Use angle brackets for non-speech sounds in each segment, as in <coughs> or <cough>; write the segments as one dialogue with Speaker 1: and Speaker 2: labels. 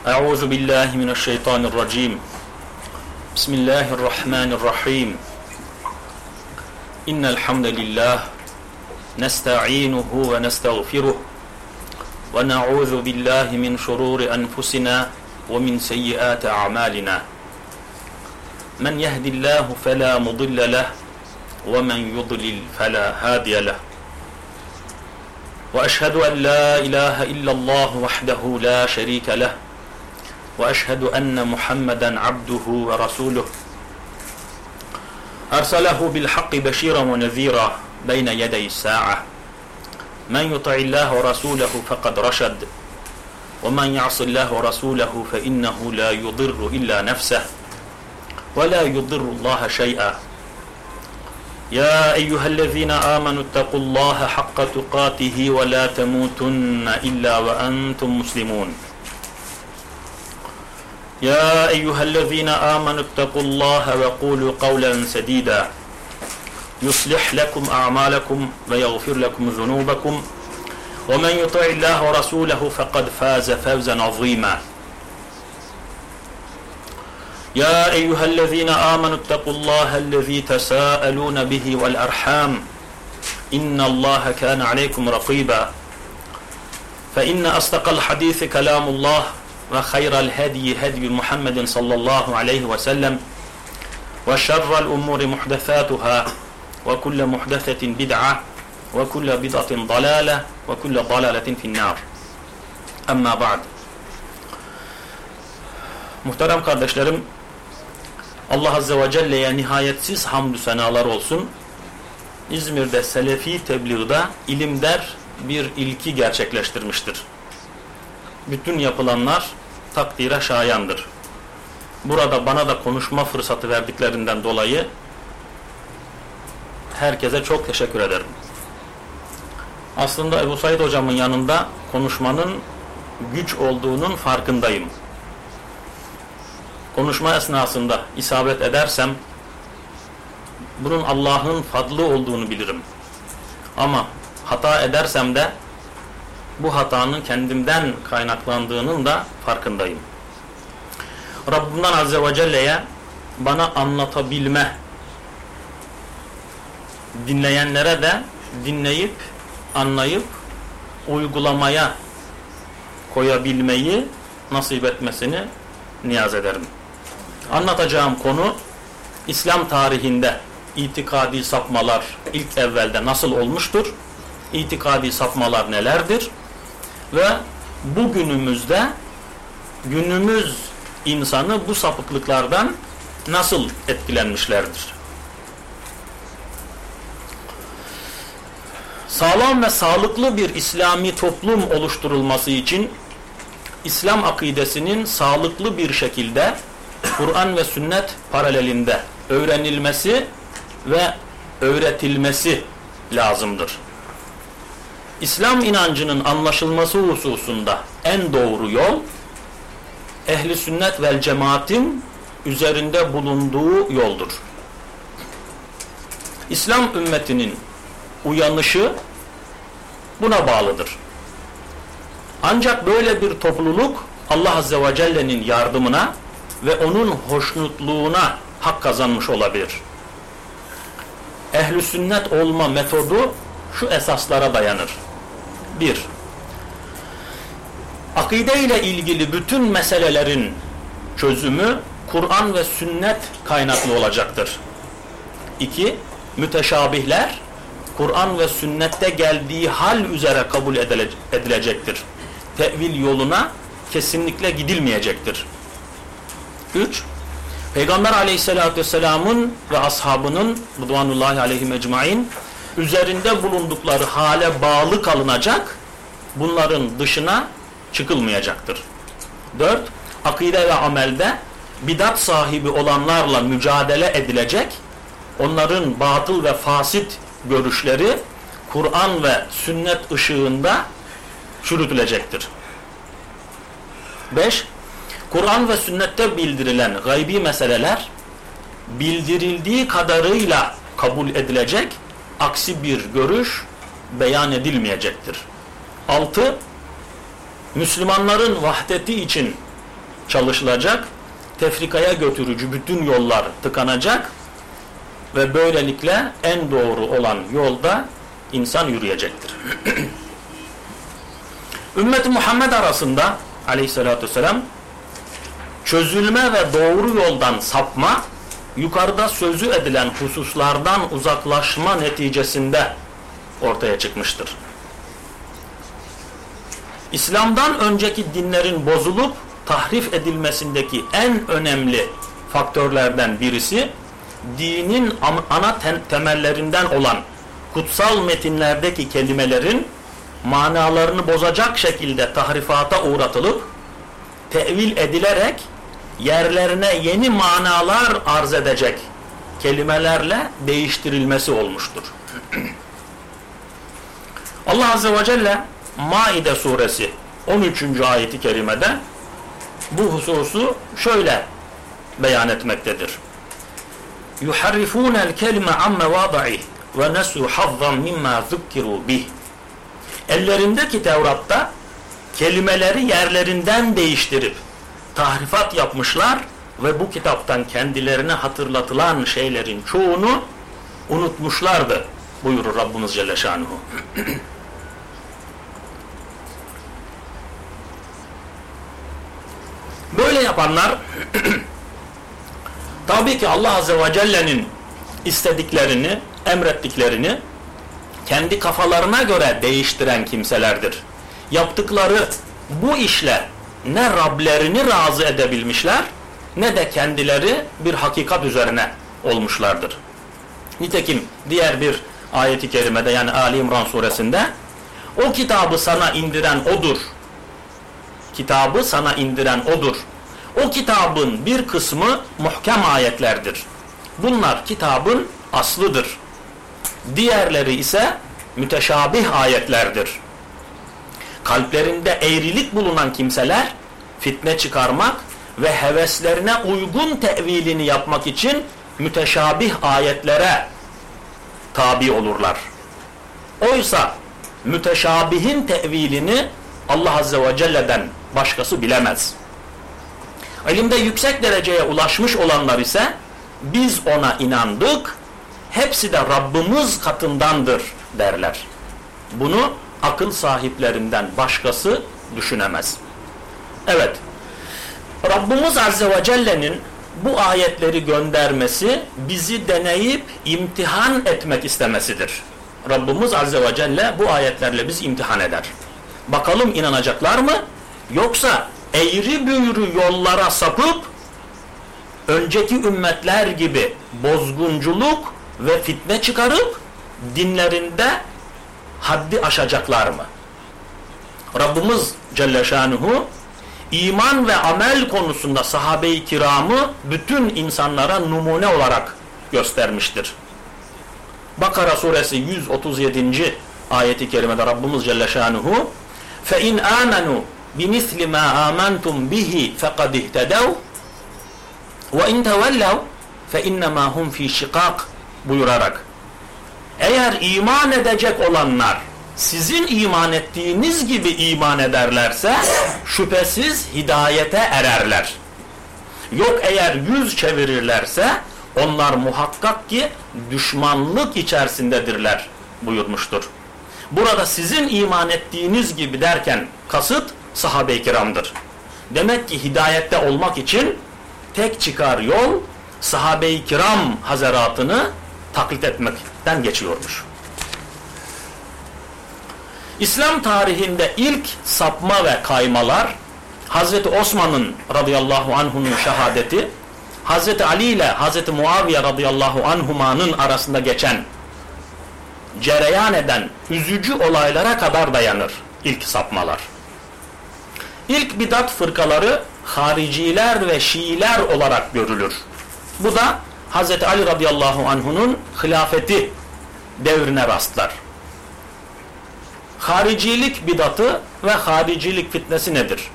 Speaker 1: أعوذ بالله من الشيطان الرجيم. بسم الله الرحمن الرحيم. إن الحمد لله نستعينه ونستغفره ونعوذ بالله من شرور أنفسنا ومن سيئات أعمالنا. من يهد الله فلا مضل له ومن يضلل فلا هادي له. وأشهد أن لا إله إلا الله وحده لا شريك له وأشهد أن محمدا عبده ورسوله. أرسله بالحق بشيرا ونذيرا بين يدي الساعة. من يطع الله ورسوله فقد رشد ومن يعص الله ورسوله فإنه لا يضر إلا نفسه ولا يضر الله شيئا. يا أيها الذين آمنوا اتقوا الله حق تقاته ولا تموتن إلا وأنتم مسلمون. يا أيها الذين آمنوا اتقوا الله وقولوا قولا سديدا. يصلح لكم أعمالكم ويغفر لكم ذنوبكم. ومن يطع الله ورسوله فقد فاز فوزا عظيما. يا أيها الذين آمنوا اتقوا الله الذي تساءلون به والأرحام. إن الله كان عليكم رقيبا. فإن أصدق الحديث كلام الله. وخير الهدي هدي محمد صلى الله عليه وسلم وشر الأمور محدثاتها وكل محدثة بدعة وكل بدعة ضلالة وكل ضلالة في النار أما بعد Muhterem kardeşlerim, Allah Azze ve Celle'ye nihayetsiz hamdü senalar olsun. İzmir'de Selefi tebliğde ilim der bir ilki gerçekleştirmiştir. Bütün yapılanlar takdire şayandır. Burada bana da konuşma fırsatı verdiklerinden dolayı herkese çok teşekkür ederim. Aslında Ebu Said hocamın yanında konuşmanın güç olduğunun farkındayım. Konuşma esnasında isabet edersem bunun Allah'ın fadlı olduğunu bilirim. Ama hata edersem de bu hatanın kendimden kaynaklandığının da farkındayım. Rabbimden Azze ve Celle'ye bana anlatabilme, dinleyenlere de dinleyip, anlayıp, uygulamaya koyabilmeyi nasip etmesini niyaz ederim. Anlatacağım konu İslam tarihinde itikadi sapmalar ilk evvelde nasıl olmuştur? İtikadi sapmalar nelerdir? Ve bugünümüzde günümüz insanı bu sapıklıklardan nasıl etkilenmişlerdir? Sağlam ve sağlıklı bir İslami toplum oluşturulması için İslam akidesinin sağlıklı bir şekilde Kur'an ve sünnet paralelinde öğrenilmesi ve öğretilmesi lazımdır. İslam inancının anlaşılması hususunda en doğru yol ehli sünnet vel cemaatin üzerinde bulunduğu yoldur. İslam ümmetinin uyanışı buna bağlıdır. Ancak böyle bir topluluk Allah Azze ve Celle'nin yardımına ve onun hoşnutluğuna hak kazanmış olabilir. Ehli sünnet olma metodu şu esaslara dayanır. 1. Akide ile ilgili bütün meselelerin çözümü Kur'an ve sünnet kaynaklı olacaktır. 2. Müteşabihler Kur'an ve sünnette geldiği hal üzere kabul edilecektir. Tevil yoluna kesinlikle gidilmeyecektir. 3. Peygamber aleyhissalatü vesselamın ve ashabının rıdvanullahi aleyhim ecmain üzerinde bulundukları hale bağlı kalınacak, bunların dışına çıkılmayacaktır. 4. Akide ve amelde bidat sahibi olanlarla mücadele edilecek, onların batıl ve fasit görüşleri Kur'an ve sünnet ışığında çürütülecektir. 5. Kur'an ve sünnette bildirilen gaybi meseleler bildirildiği kadarıyla kabul edilecek, aksi bir görüş beyan edilmeyecektir. 6. Müslümanların vahdeti için çalışılacak. Tefrikaya götürücü bütün yollar tıkanacak ve böylelikle en doğru olan yolda insan yürüyecektir. <clears throat> Ümmet Muhammed arasında aleyhissalatü vesselam çözülme ve doğru yoldan sapma yukarıda sözü edilen hususlardan uzaklaşma neticesinde ortaya çıkmıştır. İslam'dan önceki dinlerin bozulup tahrif edilmesindeki en önemli faktörlerden birisi dinin ana temellerinden olan kutsal metinlerdeki kelimelerin manalarını bozacak şekilde tahrifata uğratılıp tevil edilerek yerlerine yeni manalar arz edecek kelimelerle değiştirilmesi olmuştur. <clears throat> Allah Azze ve Celle Maide suresi 13. ayeti kerimede bu hususu şöyle beyan etmektedir. يُحَرِّفُونَ الْكَلِمَ عَمَّ وَاضَعِهِ وَنَسُوا حَظًّا مِمَّا ذُكِّرُوا بِهِ Ellerindeki Tevrat'ta kelimeleri yerlerinden değiştirip tahrifat yapmışlar ve bu kitaptan kendilerine hatırlatılan şeylerin çoğunu unutmuşlardı buyurur Rabbimiz Celle Şanuhu. <clears throat> Böyle yapanlar <clears throat> tabii ki Allah Azze ve Celle'nin istediklerini, emrettiklerini kendi kafalarına göre değiştiren kimselerdir. Yaptıkları bu işle ne Rablerini razı edebilmişler ne de kendileri bir hakikat üzerine olmuşlardır. Nitekim diğer bir ayeti kerimede yani Ali İmran suresinde o kitabı sana indiren odur. Kitabı sana indiren odur. O kitabın bir kısmı muhkem ayetlerdir. Bunlar kitabın aslıdır. Diğerleri ise müteşabih ayetlerdir. Kalplerinde eğrilik bulunan kimseler fitne çıkarmak ve heveslerine uygun tevilini yapmak için müteşabih ayetlere tabi olurlar. Oysa müteşabihin tevilini Allah Azze ve Celle'den başkası bilemez. İlimde yüksek dereceye ulaşmış olanlar ise biz ona inandık, hepsi de Rabbimiz katındandır derler. Bunu akıl sahiplerinden başkası düşünemez. Evet, Rabbimiz Azze ve Celle'nin bu ayetleri göndermesi bizi deneyip imtihan etmek istemesidir. Rabbimiz Azze ve Celle bu ayetlerle biz imtihan eder. Bakalım inanacaklar mı? Yoksa eğri büğrü yollara sapıp önceki ümmetler gibi bozgunculuk ve fitne çıkarıp dinlerinde haddi aşacaklar mı? Rabbimiz Celle Şanuhu iman ve amel konusunda sahabe-i kiramı bütün insanlara numune olarak göstermiştir. Bakara suresi 137. ayeti kerimede Rabbimiz Celle Şanuhu فَاِنْ آمَنُوا بِمِثْلِ مَا آمَنْتُمْ بِهِ فَقَدْ اِهْتَدَوْا وَاِنْ تَوَلَّوْا فَاِنَّمَا هُمْ ف۪ي شِقَاقٍ buyurarak eğer iman edecek olanlar sizin iman ettiğiniz gibi iman ederlerse şüphesiz hidayete ererler. Yok eğer yüz çevirirlerse onlar muhakkak ki düşmanlık içerisindedirler buyurmuştur. Burada sizin iman ettiğiniz gibi derken kasıt sahabe-i kiramdır. Demek ki hidayette olmak için tek çıkar yol sahabe-i kiram hazaratını taklit etmekten geçiyormuş. İslam tarihinde ilk sapma ve kaymalar Hazreti Osman'ın radıyallahu anhunun şehadeti Hazreti Ali ile Hazreti Muaviye radıyallahu anhumanın arasında geçen cereyan eden üzücü olaylara kadar dayanır ilk sapmalar. İlk bidat fırkaları hariciler ve şiiler olarak görülür. Bu da Hazreti Ali radıyallahu anhunun hilafeti devrine rastlar. Haricilik bidatı ve haricilik fitnesi nedir?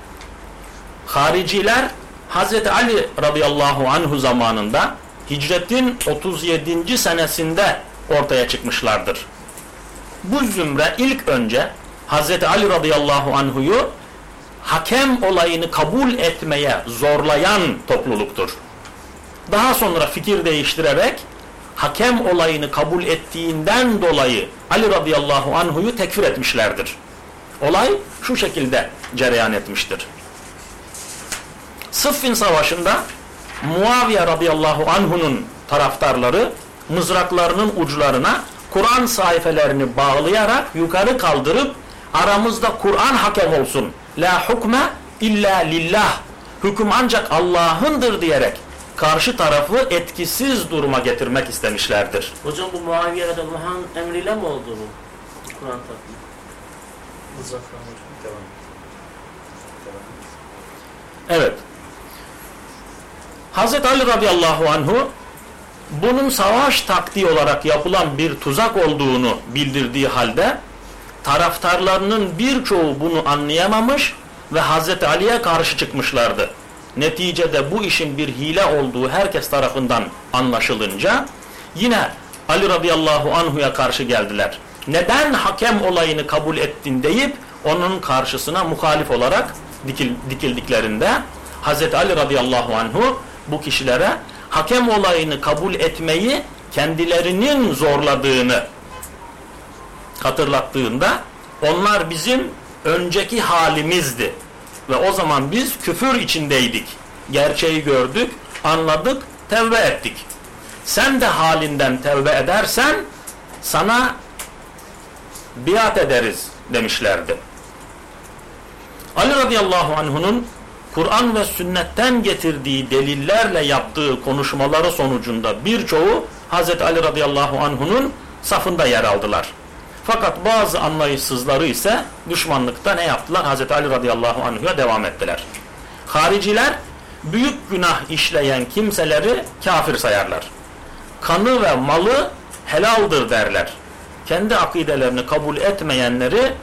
Speaker 1: Hariciler Hazreti Ali radıyallahu anhu zamanında hicretin 37. senesinde ortaya çıkmışlardır. Bu zümre ilk önce Hazreti Ali radıyallahu anhuyu hakem olayını kabul etmeye zorlayan topluluktur. Daha sonra fikir değiştirerek hakem olayını kabul ettiğinden dolayı Ali radıyallahu anhu'yu tekfir etmişlerdir. Olay şu şekilde cereyan etmiştir. Sıffin Savaşı'nda Muaviye radıyallahu anhu'nun taraftarları mızraklarının uçlarına Kur'an sayfelerini bağlayarak yukarı kaldırıp aramızda Kur'an hakem olsun. La hukme illa lillah. Hüküm ancak Allah'ındır diyerek karşı tarafı etkisiz duruma getirmek istemişlerdir.
Speaker 2: Hocam bu Muaviye radıyallahu anh emriyle mi oldu bu? Kur'an takvimi.
Speaker 1: Evet. Hazreti Ali radıyallahu anhu bunun savaş taktiği olarak yapılan bir tuzak olduğunu bildirdiği halde taraftarlarının birçoğu bunu anlayamamış ve Hazreti Ali'ye karşı çıkmışlardı. Neticede bu işin bir hile olduğu herkes tarafından anlaşılınca yine Ali radıyallahu anhu'ya karşı geldiler. Neden hakem olayını kabul ettin deyip onun karşısına muhalif olarak dikil, dikildiklerinde Hazreti Ali radıyallahu anhu bu kişilere hakem olayını kabul etmeyi kendilerinin zorladığını hatırlattığında onlar bizim önceki halimizdi. Ve o zaman biz küfür içindeydik. Gerçeği gördük, anladık, tevbe ettik. Sen de halinden tevbe edersen sana biat ederiz demişlerdi. Ali radıyallahu anh'unun Kur'an ve sünnetten getirdiği delillerle yaptığı konuşmaları sonucunda birçoğu Hz. Ali radıyallahu anh'unun safında yer aldılar. Fakat bazı anlayışsızları ise düşmanlıkta ne yaptılar? Hz. Ali radıyallahu anh'a devam ettiler. Hariciler büyük günah işleyen kimseleri kafir sayarlar. Kanı ve malı helaldir derler. Kendi akidelerini kabul etmeyenleri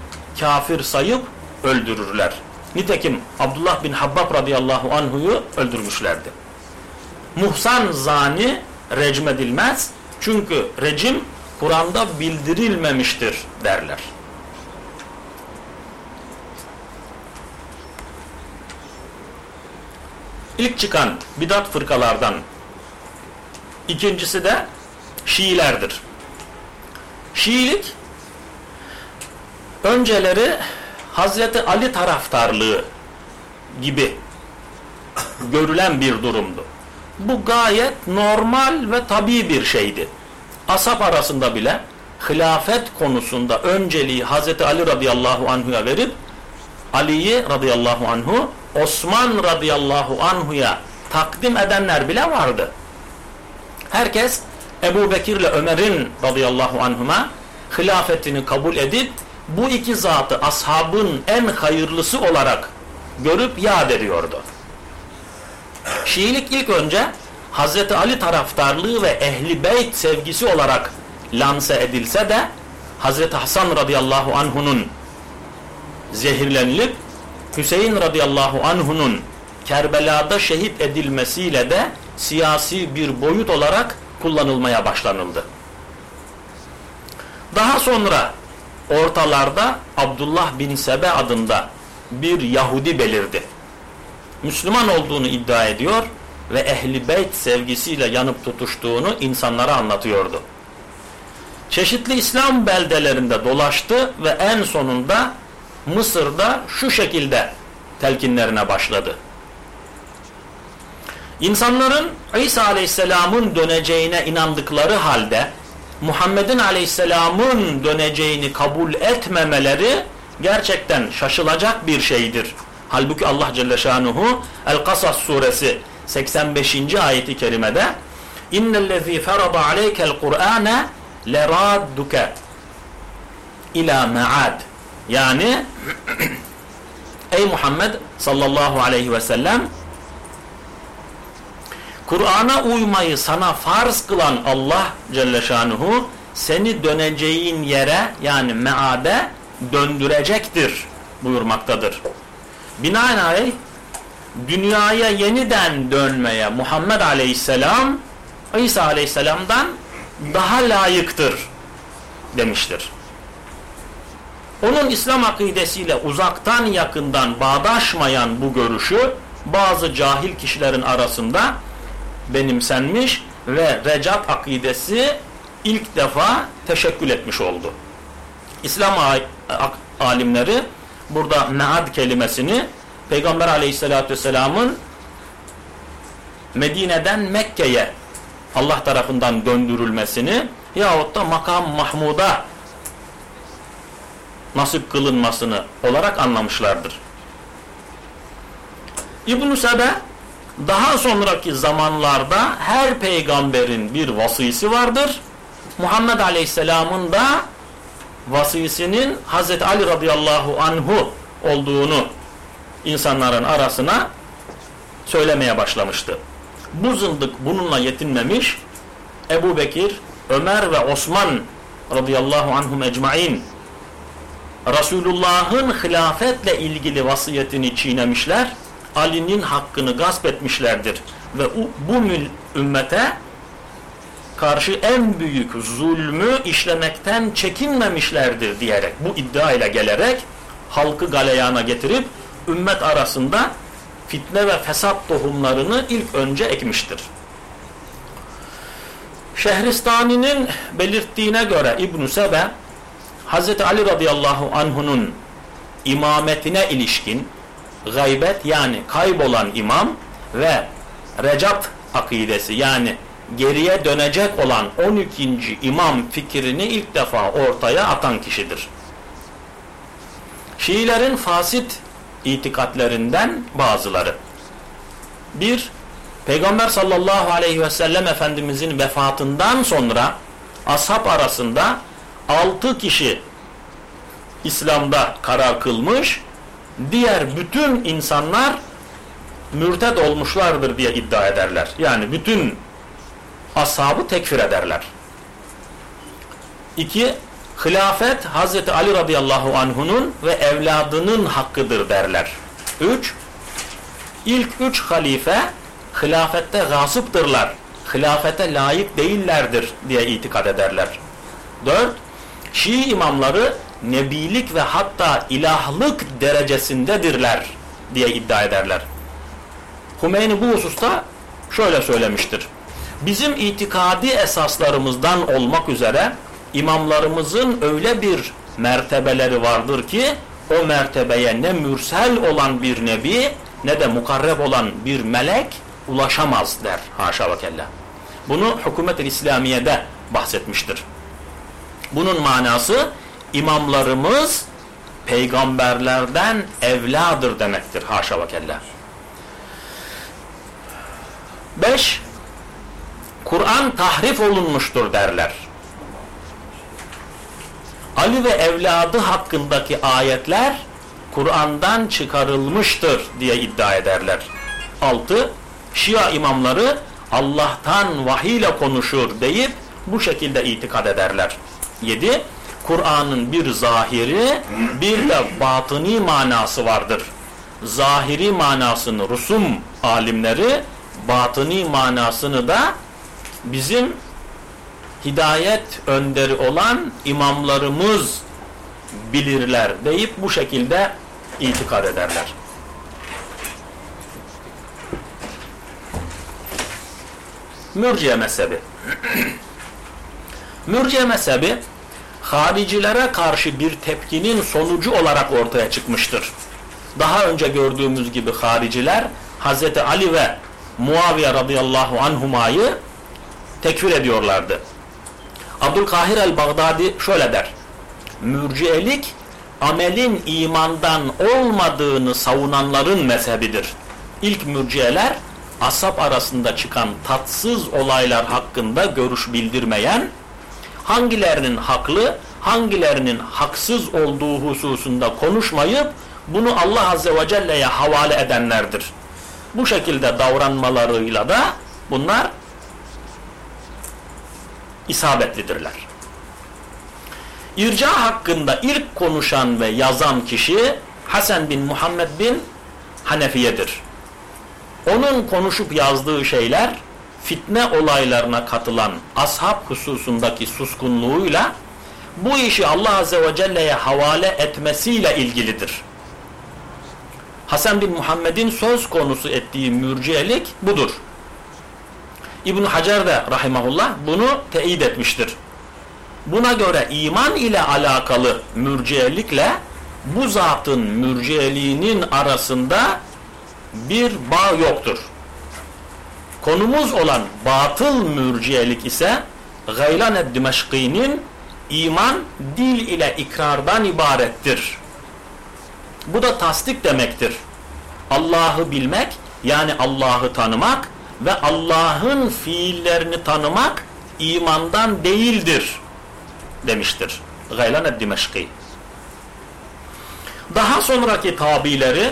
Speaker 1: kafir sayıp öldürürler. Nitekim Abdullah bin Habbab radıyallahu anhu'yu öldürmüşlerdi. Muhsan zani recmedilmez. Çünkü recim Kur'an'da bildirilmemiştir derler. İlk çıkan bidat fırkalardan ikincisi de Şiilerdir. Şiilik önceleri Hazreti Ali taraftarlığı gibi görülen bir durumdu. Bu gayet normal ve tabi bir şeydi. Asap arasında bile hilafet konusunda önceliği Hazreti Ali radıyallahu anhu'ya verip Ali'yi radıyallahu anhu Osman radıyallahu anhu'ya takdim edenler bile vardı. Herkes Ebu Bekir ile Ömer'in radıyallahu anhuma hilafetini kabul edip bu iki zatı ashabın en hayırlısı olarak görüp yad ediyordu. Şiilik ilk önce Hazreti Ali taraftarlığı ve ehli beyt sevgisi olarak lanse edilse de Hazreti Hasan radıyallahu anhunun zehirlenilip Hüseyin radıyallahu anhunun Kerbela'da şehit edilmesiyle de siyasi bir boyut olarak kullanılmaya başlanıldı. Daha sonra ortalarda Abdullah bin Sebe adında bir Yahudi belirdi. Müslüman olduğunu iddia ediyor ve ehli beyt sevgisiyle yanıp tutuştuğunu insanlara anlatıyordu. Çeşitli İslam beldelerinde dolaştı ve en sonunda Mısır'da şu şekilde telkinlerine başladı. İnsanların İsa Aleyhisselam'ın döneceğine inandıkları halde Muhammed'in Aleyhisselam'ın döneceğini kabul etmemeleri gerçekten şaşılacak bir şeydir. Halbuki Allah Celle Şanuhu El-Kasas suresi 85. ayeti kerimede İnnellezî ferada aleykel Kur'âne leradduke ila me'ad yani <clears throat> ey Muhammed sallallahu aleyhi ve sellem Kur'an'a uymayı sana farz kılan Allah Celle Şanuhu seni döneceğin yere yani meade döndürecektir buyurmaktadır. Binaenaleyh dünyaya yeniden dönmeye Muhammed Aleyhisselam İsa Aleyhisselam'dan daha layıktır demiştir. Onun İslam akidesiyle uzaktan yakından bağdaşmayan bu görüşü bazı cahil kişilerin arasında benimsenmiş ve recat akidesi ilk defa teşekkül etmiş oldu. İslam alimleri burada mead kelimesini Peygamber aleyhissalatü vesselamın Medine'den Mekke'ye Allah tarafından döndürülmesini yahut da makam Mahmud'a nasip kılınmasını olarak anlamışlardır. İbn-i Sebe daha sonraki zamanlarda her peygamberin bir vasisi vardır. Muhammed Aleyhisselam'ın da vasisinin Hazreti Ali radıyallahu anhu olduğunu insanların arasına söylemeye başlamıştı. Bu zındık bununla yetinmemiş. Ebu Bekir, Ömer ve Osman radıyallahu anhum ecmain Resulullah'ın hilafetle ilgili vasiyetini çiğnemişler. Ali'nin hakkını gasp etmişlerdir. Ve bu ümmete karşı en büyük zulmü işlemekten çekinmemişlerdir diyerek bu iddia ile gelerek halkı galeyana getirip ümmet arasında fitne ve fesat tohumlarını ilk önce ekmiştir. Şehristani'nin belirttiğine göre İbn-i Sebe Hz. Ali radıyallahu anhunun imametine ilişkin gaybet yani kaybolan imam ve recat akidesi yani geriye dönecek olan 12. imam fikrini ilk defa ortaya atan kişidir. Şiilerin fasit itikatlerinden bazıları. Bir, Peygamber sallallahu aleyhi ve sellem Efendimizin vefatından sonra ashab arasında altı kişi İslam'da karar kılmış, diğer bütün insanlar mürted olmuşlardır diye iddia ederler. Yani bütün ashabı tekfir ederler. İki, hilafet Hazreti Ali radıyallahu anhunun ve evladının hakkıdır derler. Üç, ilk üç halife hilafette gasıptırlar. Hilafete layık değillerdir diye itikad ederler. Dört, Şii imamları nebilik ve hatta ilahlık derecesindedirler diye iddia ederler. Hümeyni bu hususta şöyle söylemiştir. Bizim itikadi esaslarımızdan olmak üzere imamlarımızın öyle bir mertebeleri vardır ki o mertebeye ne mürsel olan bir nebi ne de mukarreb olan bir melek ulaşamaz der. Haşa ve kella. Bunu Hükümet-i İslamiye'de bahsetmiştir. Bunun manası imamlarımız peygamberlerden evladır demektir. Haşa ve kella. 5. Kur'an tahrif olunmuştur derler. Ali ve evladı hakkındaki ayetler Kur'an'dan çıkarılmıştır diye iddia ederler. 6. Şia imamları Allah'tan vahiy ile konuşur deyip bu şekilde itikad ederler. 7. Kur'an'ın bir zahiri bir de batıni manası vardır. Zahiri manasını Rusum alimleri, batıni manasını da bizim hidayet önderi olan imamlarımız bilirler deyip bu şekilde itikad ederler. Mürciye mezhebi <clears throat> Mürciye mezhebi haricilere karşı bir tepkinin sonucu olarak ortaya çıkmıştır. Daha önce gördüğümüz gibi hariciler Hz. Ali ve Muaviye radıyallahu anhumayı tekfir ediyorlardı. Abdülkahir el-Baghdadi şöyle der. Mürciyelik amelin imandan olmadığını savunanların mezhebidir. İlk mürciyeler asap arasında çıkan tatsız olaylar hakkında görüş bildirmeyen hangilerinin haklı, hangilerinin haksız olduğu hususunda konuşmayıp bunu Allah Azze ve Celle'ye havale edenlerdir. Bu şekilde davranmalarıyla da bunlar isabetlidirler. İrca hakkında ilk konuşan ve yazan kişi Hasan bin Muhammed bin Hanefiye'dir. Onun konuşup yazdığı şeyler fitne olaylarına katılan ashab hususundaki suskunluğuyla bu işi Allah Azze ve Celle'ye havale etmesiyle ilgilidir. Hasan bin Muhammed'in söz konusu ettiği mürciyelik budur. İbn Hacer de rahimahullah bunu teyit etmiştir. Buna göre iman ile alakalı mürciyelikle bu zatın mürciyeliğinin arasında bir bağ yoktur. Konumuz olan batıl mürciyelik ise Gaylan Dimeşki'nin iman dil ile ikrardan ibarettir. Bu da tasdik demektir. Allah'ı bilmek yani Allah'ı tanımak ve Allah'ın fiillerini tanımak imandan değildir demiştir. Gaylan Dimeşki. Daha sonraki tabileri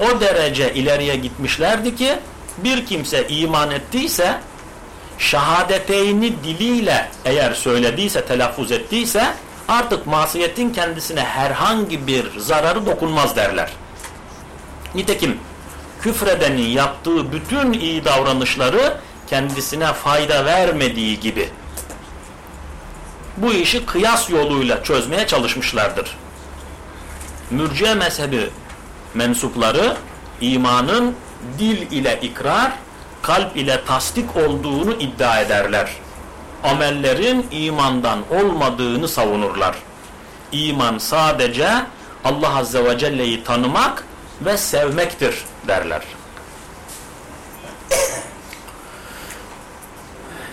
Speaker 1: o derece ileriye gitmişlerdi ki bir kimse iman ettiyse şehadeteyni diliyle eğer söylediyse, telaffuz ettiyse artık masiyetin kendisine herhangi bir zararı dokunmaz derler. Nitekim küfredenin yaptığı bütün iyi davranışları kendisine fayda vermediği gibi bu işi kıyas yoluyla çözmeye çalışmışlardır. Mürciye mezhebi mensupları imanın dil ile ikrar, kalp ile tasdik olduğunu iddia ederler. Amellerin imandan olmadığını savunurlar. İman sadece Allah Azze ve Celle'yi tanımak ve sevmektir derler.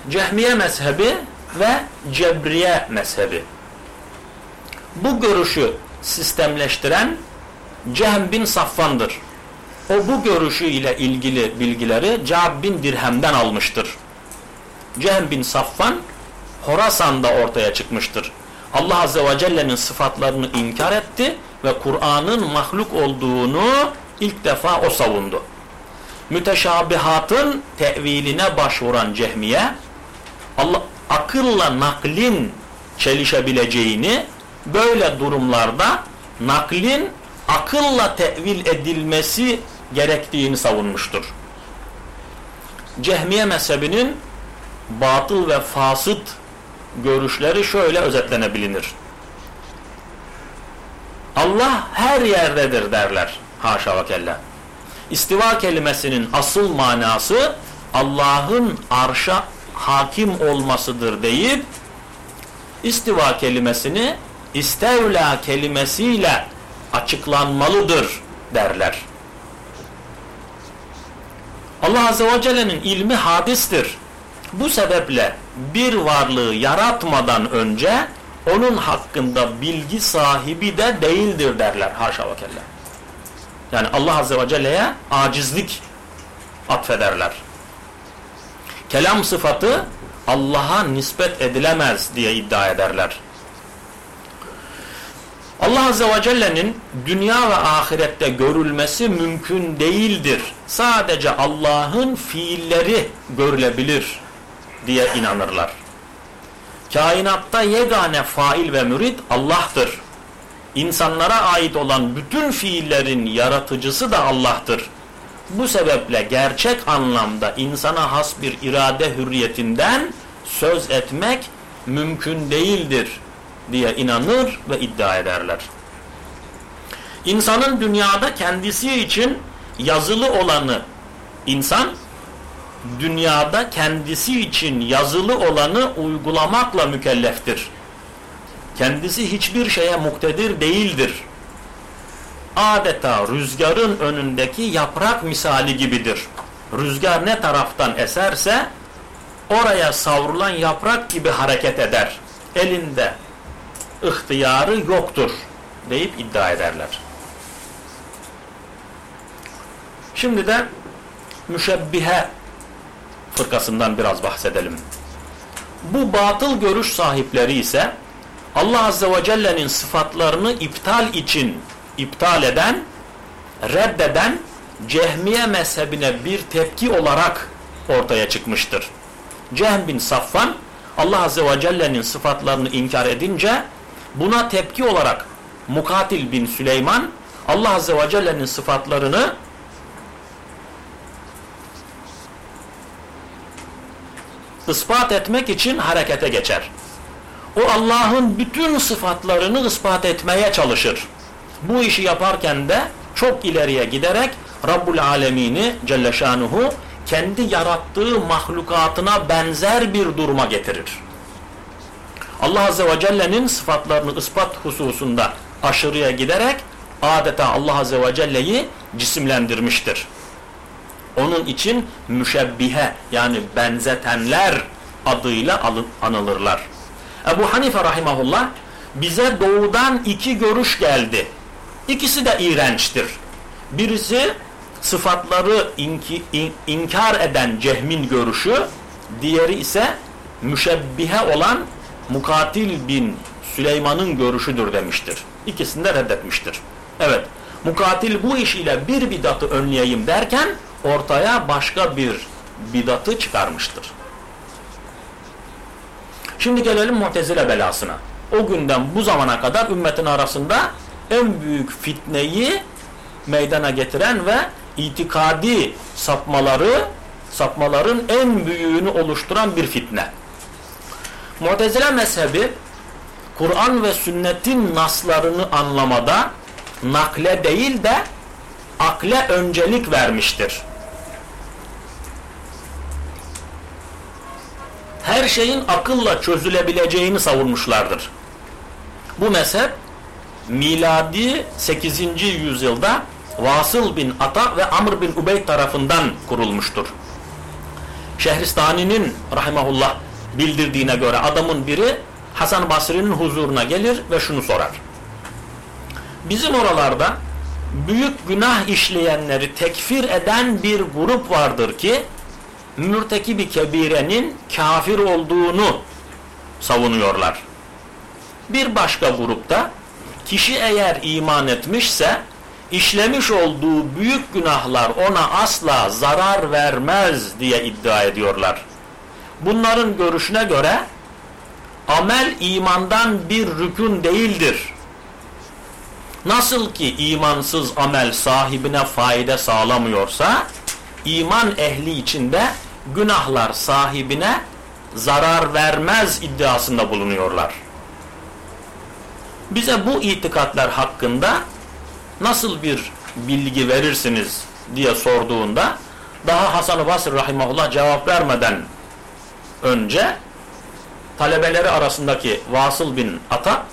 Speaker 1: Cehmiye mezhebi ve Cebriye mezhebi. Bu görüşü sistemleştiren Cehm bin Safvan'dır. O bu görüşü ile ilgili bilgileri Cab bin Dirhem'den almıştır. Cehm bin Safvan Horasan'da ortaya çıkmıştır. Allah Azze ve Celle'nin sıfatlarını inkar etti ve Kur'an'ın mahluk olduğunu ilk defa o savundu. Müteşabihatın teviline başvuran Cehmiye Allah, akılla naklin çelişebileceğini böyle durumlarda naklin akılla tevil edilmesi gerektiğini savunmuştur. Cehmiye mezhebinin batıl ve fasıt görüşleri şöyle özetlenebilir. Allah her yerdedir derler. Haşa ve kella. İstiva kelimesinin asıl manası Allah'ın arşa hakim olmasıdır deyip istiva kelimesini istevla kelimesiyle açıklanmalıdır derler. Allah Azze ve Celle'nin ilmi hadistir. Bu sebeple bir varlığı yaratmadan önce onun hakkında bilgi sahibi de değildir derler. Haşa ve kella. Yani Allah Azze ve Celle'ye acizlik atfederler. Kelam sıfatı Allah'a nispet edilemez diye iddia ederler. Allah Azze ve Celle'nin dünya ve ahirette görülmesi mümkün değildir. Sadece Allah'ın fiilleri görülebilir diye inanırlar. Kainatta yegane fail ve mürid Allah'tır. İnsanlara ait olan bütün fiillerin yaratıcısı da Allah'tır. Bu sebeple gerçek anlamda insana has bir irade hürriyetinden söz etmek mümkün değildir diye inanır ve iddia ederler. İnsanın dünyada kendisi için yazılı olanı insan dünyada kendisi için yazılı olanı uygulamakla mükelleftir. Kendisi hiçbir şeye muktedir değildir. Adeta rüzgarın önündeki yaprak misali gibidir. Rüzgar ne taraftan eserse oraya savrulan yaprak gibi hareket eder. Elinde ihtiyarı yoktur deyip iddia ederler. Şimdi de müşebbihe fırkasından biraz bahsedelim. Bu batıl görüş sahipleri ise Allah Azze ve Celle'nin sıfatlarını iptal için iptal eden, reddeden Cehmiye mezhebine bir tepki olarak ortaya çıkmıştır. Cehm bin Safvan Allah Azze ve Celle'nin sıfatlarını inkar edince buna tepki olarak Mukatil bin Süleyman Allah Azze ve Celle'nin sıfatlarını ispat etmek için harekete geçer. O Allah'ın bütün sıfatlarını ispat etmeye çalışır. Bu işi yaparken de çok ileriye giderek Rabbul Alemini Celle Şanuhu kendi yarattığı mahlukatına benzer bir duruma getirir. Allah Azze ve Celle'nin sıfatlarını ispat hususunda aşırıya giderek adeta Allah Azze ve Celle'yi cisimlendirmiştir. Onun için müşebbihe yani benzetenler adıyla anılırlar. Ebu Hanife rahimahullah bize doğudan iki görüş geldi. İkisi de iğrençtir. Birisi sıfatları inki, in, inkar eden cehmin görüşü, diğeri ise müşebbihe olan Mukatil bin Süleyman'ın görüşüdür demiştir. İkisini de reddetmiştir. Evet, Mukatil bu iş ile bir bidatı önleyeyim derken ortaya başka bir bidatı çıkarmıştır. Şimdi gelelim Mu'tezile belasına. O günden bu zamana kadar ümmetin arasında en büyük fitneyi meydana getiren ve itikadi sapmaları sapmaların en büyüğünü oluşturan bir fitne. Mu'tezile mezhebi Kur'an ve sünnetin naslarını anlamada nakle değil de akle öncelik vermiştir. Her şeyin akılla çözülebileceğini savunmuşlardır. Bu mezhep miladi 8. yüzyılda Vasıl bin Ata ve Amr bin Ubeyd tarafından kurulmuştur. Şehristani'nin rahimahullah bildirdiğine göre adamın biri Hasan Basri'nin huzuruna gelir ve şunu sorar. Bizim oralarda büyük günah işleyenleri tekfir eden bir grup vardır ki mürtekibi kebirenin kafir olduğunu savunuyorlar. Bir başka grupta kişi eğer iman etmişse işlemiş olduğu büyük günahlar ona asla zarar vermez diye iddia ediyorlar. Bunların görüşüne göre amel imandan bir rükün değildir. Nasıl ki imansız amel sahibine fayda sağlamıyorsa iman ehli içinde günahlar sahibine zarar vermez iddiasında bulunuyorlar. Bize bu itikatlar hakkında nasıl bir bilgi verirsiniz diye sorduğunda daha Hasan-ı Basri Rahimahullah cevap vermeden önce talebeleri arasındaki Vasıl bin Ata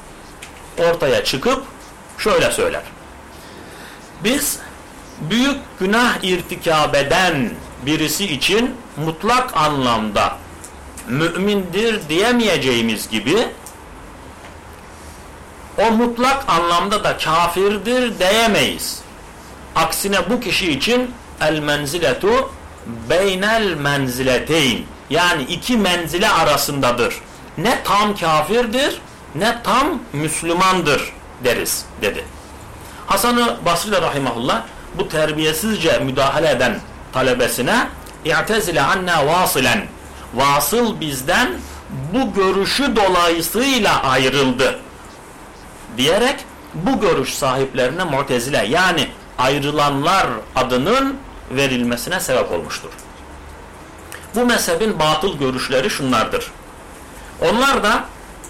Speaker 1: ortaya çıkıp şöyle söyler. Biz büyük günah irtikab eden birisi için mutlak anlamda mümindir diyemeyeceğimiz gibi o mutlak anlamda da kafirdir diyemeyiz. Aksine bu kişi için el menziletu beynel menzileteyn yani iki menzile arasındadır. Ne tam kafirdir ne tam Müslümandır deriz dedi. Hasan-ı Basri rahimahullah bu terbiyesizce müdahale eden talebesine i'tezile anna vasilen vasıl bizden bu görüşü dolayısıyla ayrıldı diyerek bu görüş sahiplerine mutezile yani ayrılanlar adının verilmesine sebep olmuştur. Bu mezhebin batıl görüşleri şunlardır. Onlar da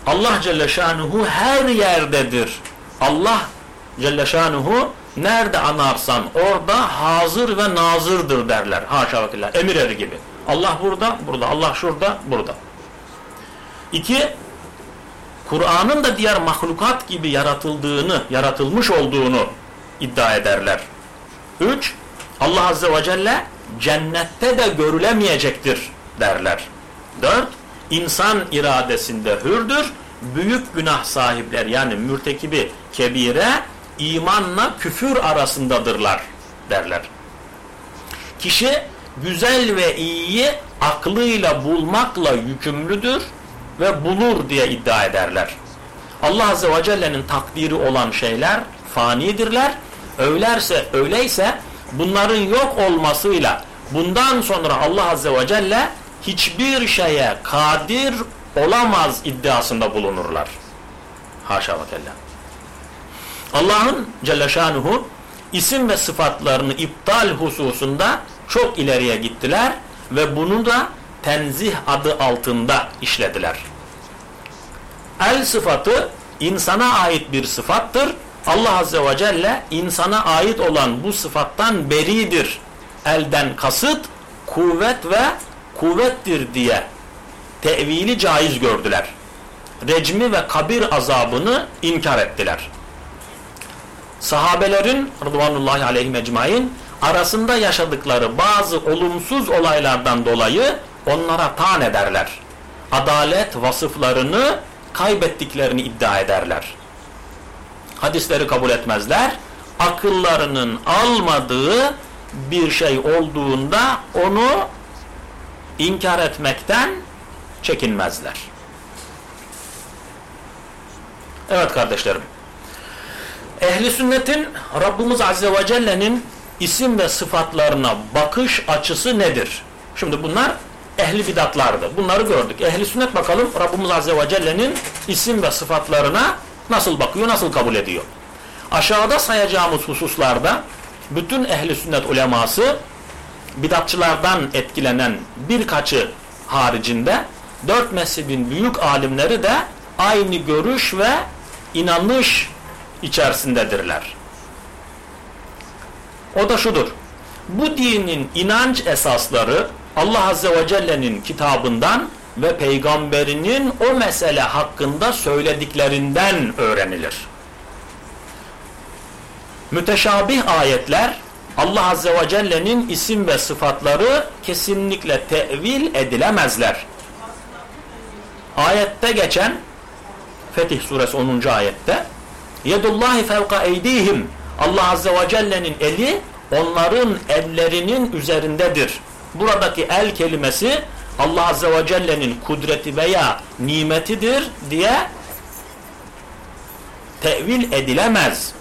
Speaker 1: Allah Celle Şanuhu her yerdedir. Allah Celle Şanuhu nerede anarsan orada hazır ve nazırdır derler. Haşa vakillah. Emir eri gibi. Allah burada, burada. Allah şurada, burada. İki, Kur'an'ın da diğer mahlukat gibi yaratıldığını, yaratılmış olduğunu iddia ederler. Üç, Allah Azze ve Celle cennette de görülemeyecektir derler. Dört, insan iradesinde hürdür, büyük günah sahipler yani mürtekibi kebire imanla küfür arasındadırlar derler. Kişi güzel ve iyiyi aklıyla bulmakla yükümlüdür ve bulur diye iddia ederler. Allah Azze ve Celle'nin takdiri olan şeyler fanidirler. Öylerse, öyleyse bunların yok olmasıyla bundan sonra Allah Azze ve Celle hiçbir şeye kadir olamaz iddiasında bulunurlar. Haşa ve kella. Allah'ın Celle Şanuhu isim ve sıfatlarını iptal hususunda çok ileriye gittiler ve bunu da tenzih adı altında işlediler. El sıfatı insana ait bir sıfattır. Allah Azze ve Celle insana ait olan bu sıfattan beridir. Elden kasıt kuvvet ve kuvvettir diye tevili caiz gördüler. Recmi ve kabir azabını inkar ettiler. Sahabelerin Rıdvanullahi aleyhim ecmain arasında yaşadıkları bazı olumsuz olaylardan dolayı onlara tan ederler. Adalet vasıflarını kaybettiklerini iddia ederler. Hadisleri kabul etmezler. Akıllarının almadığı bir şey olduğunda onu inkar etmekten çekinmezler. Evet kardeşlerim. Ehli sünnetin Rabbimiz Azze ve Celle'nin isim ve sıfatlarına bakış açısı nedir? Şimdi bunlar ehli bidatlardı. Bunları gördük. Ehli sünnet bakalım Rabbimiz Azze ve Celle'nin isim ve sıfatlarına nasıl bakıyor, nasıl kabul ediyor? Aşağıda sayacağımız hususlarda bütün ehli sünnet uleması bidatçılardan etkilenen birkaçı haricinde dört mezhebin büyük alimleri de aynı görüş ve inanış içerisindedirler. O da şudur. Bu dinin inanç esasları Allah Azze ve Celle'nin kitabından ve peygamberinin o mesele hakkında söylediklerinden öğrenilir. Müteşabih ayetler Allah Azze ve Celle'nin isim ve sıfatları kesinlikle tevil edilemezler. Ayette geçen Fetih suresi 10. ayette Yedullahi fevka eydihim Allah Azze ve Celle'nin eli onların ellerinin üzerindedir. Buradaki el kelimesi Allah Azze ve Celle'nin kudreti veya nimetidir diye tevil edilemez.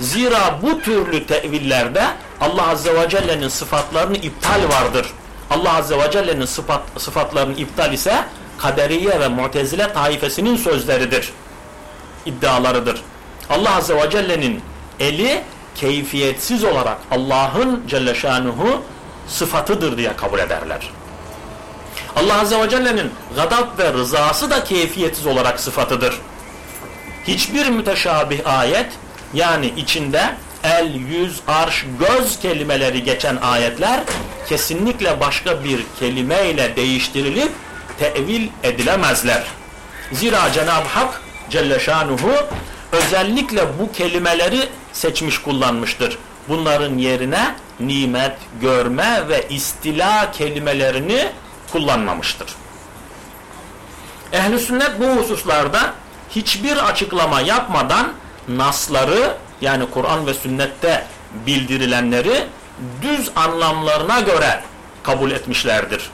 Speaker 1: Zira bu türlü tevillerde Allah Azze ve Celle'nin sıfatlarını iptal vardır. Allah Azze ve Celle'nin sıfat, sıfatlarının iptal ise kaderiye ve mutezile taifesinin sözleridir. İddialarıdır. Allah Azze ve Celle'nin eli keyfiyetsiz olarak Allah'ın Celle Şanuhu sıfatıdır diye kabul ederler. Allah Azze ve Celle'nin gadab ve rızası da keyfiyetsiz olarak sıfatıdır. Hiçbir müteşabih ayet yani içinde el, yüz, arş, göz kelimeleri geçen ayetler kesinlikle başka bir kelimeyle değiştirilip tevil edilemezler. Zira Cenab-ı Hak Celle Şanuhu özellikle bu kelimeleri seçmiş kullanmıştır. Bunların yerine nimet, görme ve istila kelimelerini kullanmamıştır. Ehl-i sünnet bu hususlarda hiçbir açıklama yapmadan nasları yani Kur'an ve sünnette bildirilenleri düz anlamlarına göre kabul etmişlerdir.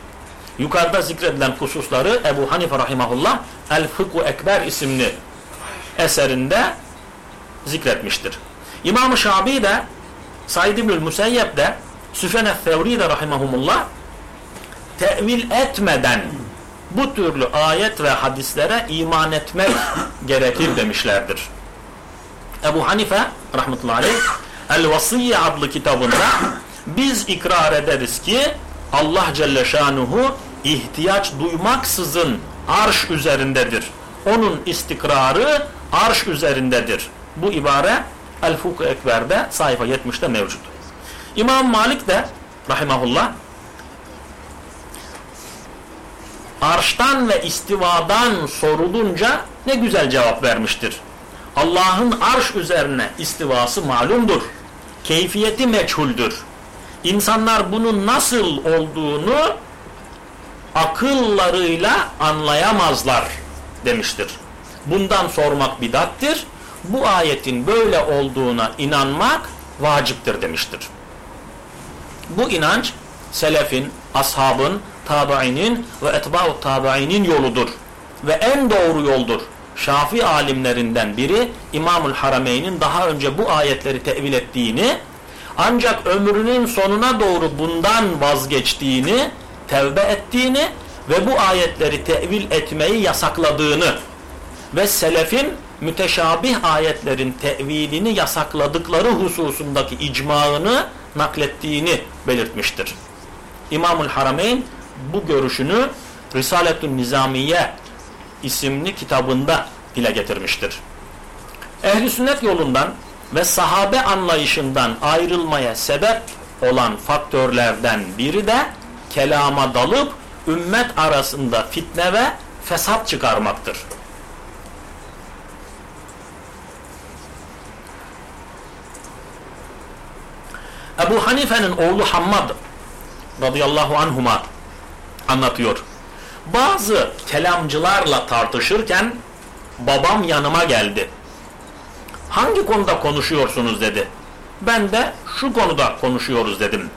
Speaker 1: Yukarıda zikredilen hususları Ebu Hanife Rahimahullah El-Fıkhu Ekber isimli eserinde zikretmiştir. İmam-ı Şabi de Said İbnül Müseyyep de Süfyan Fevri de Rahimahumullah tevil etmeden bu türlü ayet ve hadislere iman etmek <coughs> gerekir demişlerdir. Ebu Hanife rahmetullahi aleyh El-Vasiyye adlı kitabında biz ikrar ederiz ki Allah Celle Şanuhu ihtiyaç duymaksızın arş üzerindedir. Onun istikrarı arş üzerindedir. Bu ibare El-Fuk Ekber'de sayfa 70'te mevcut. İmam Malik de rahimahullah arştan ve istivadan sorulunca ne güzel cevap vermiştir. Allah'ın arş üzerine istivası malumdur. Keyfiyeti meçhuldür. İnsanlar bunun nasıl olduğunu akıllarıyla anlayamazlar demiştir. Bundan sormak bidattir. Bu ayetin böyle olduğuna inanmak vaciptir demiştir. Bu inanç selefin, ashabın, tabiinin ve etba'u tabiinin yoludur. Ve en doğru yoldur. Şafi alimlerinden biri İmamul Harameyn'in daha önce bu ayetleri tevil ettiğini ancak ömrünün sonuna doğru bundan vazgeçtiğini, tevbe ettiğini ve bu ayetleri tevil etmeyi yasakladığını ve selefin müteşabih ayetlerin tevilini yasakladıkları hususundaki icmaını naklettiğini belirtmiştir. İmamul Harameyn bu görüşünü Risaletün Nizamiye isimli kitabında dile getirmiştir. Ehli sünnet yolundan ve sahabe anlayışından ayrılmaya sebep olan faktörlerden biri de kelama dalıp ümmet arasında fitne ve fesat çıkarmaktır. Ebu Hanife'nin oğlu Hammad radıyallahu anhuma anlatıyor. Bazı kelamcılarla tartışırken babam yanıma geldi. Hangi konuda konuşuyorsunuz dedi. Ben de şu konuda konuşuyoruz dedim.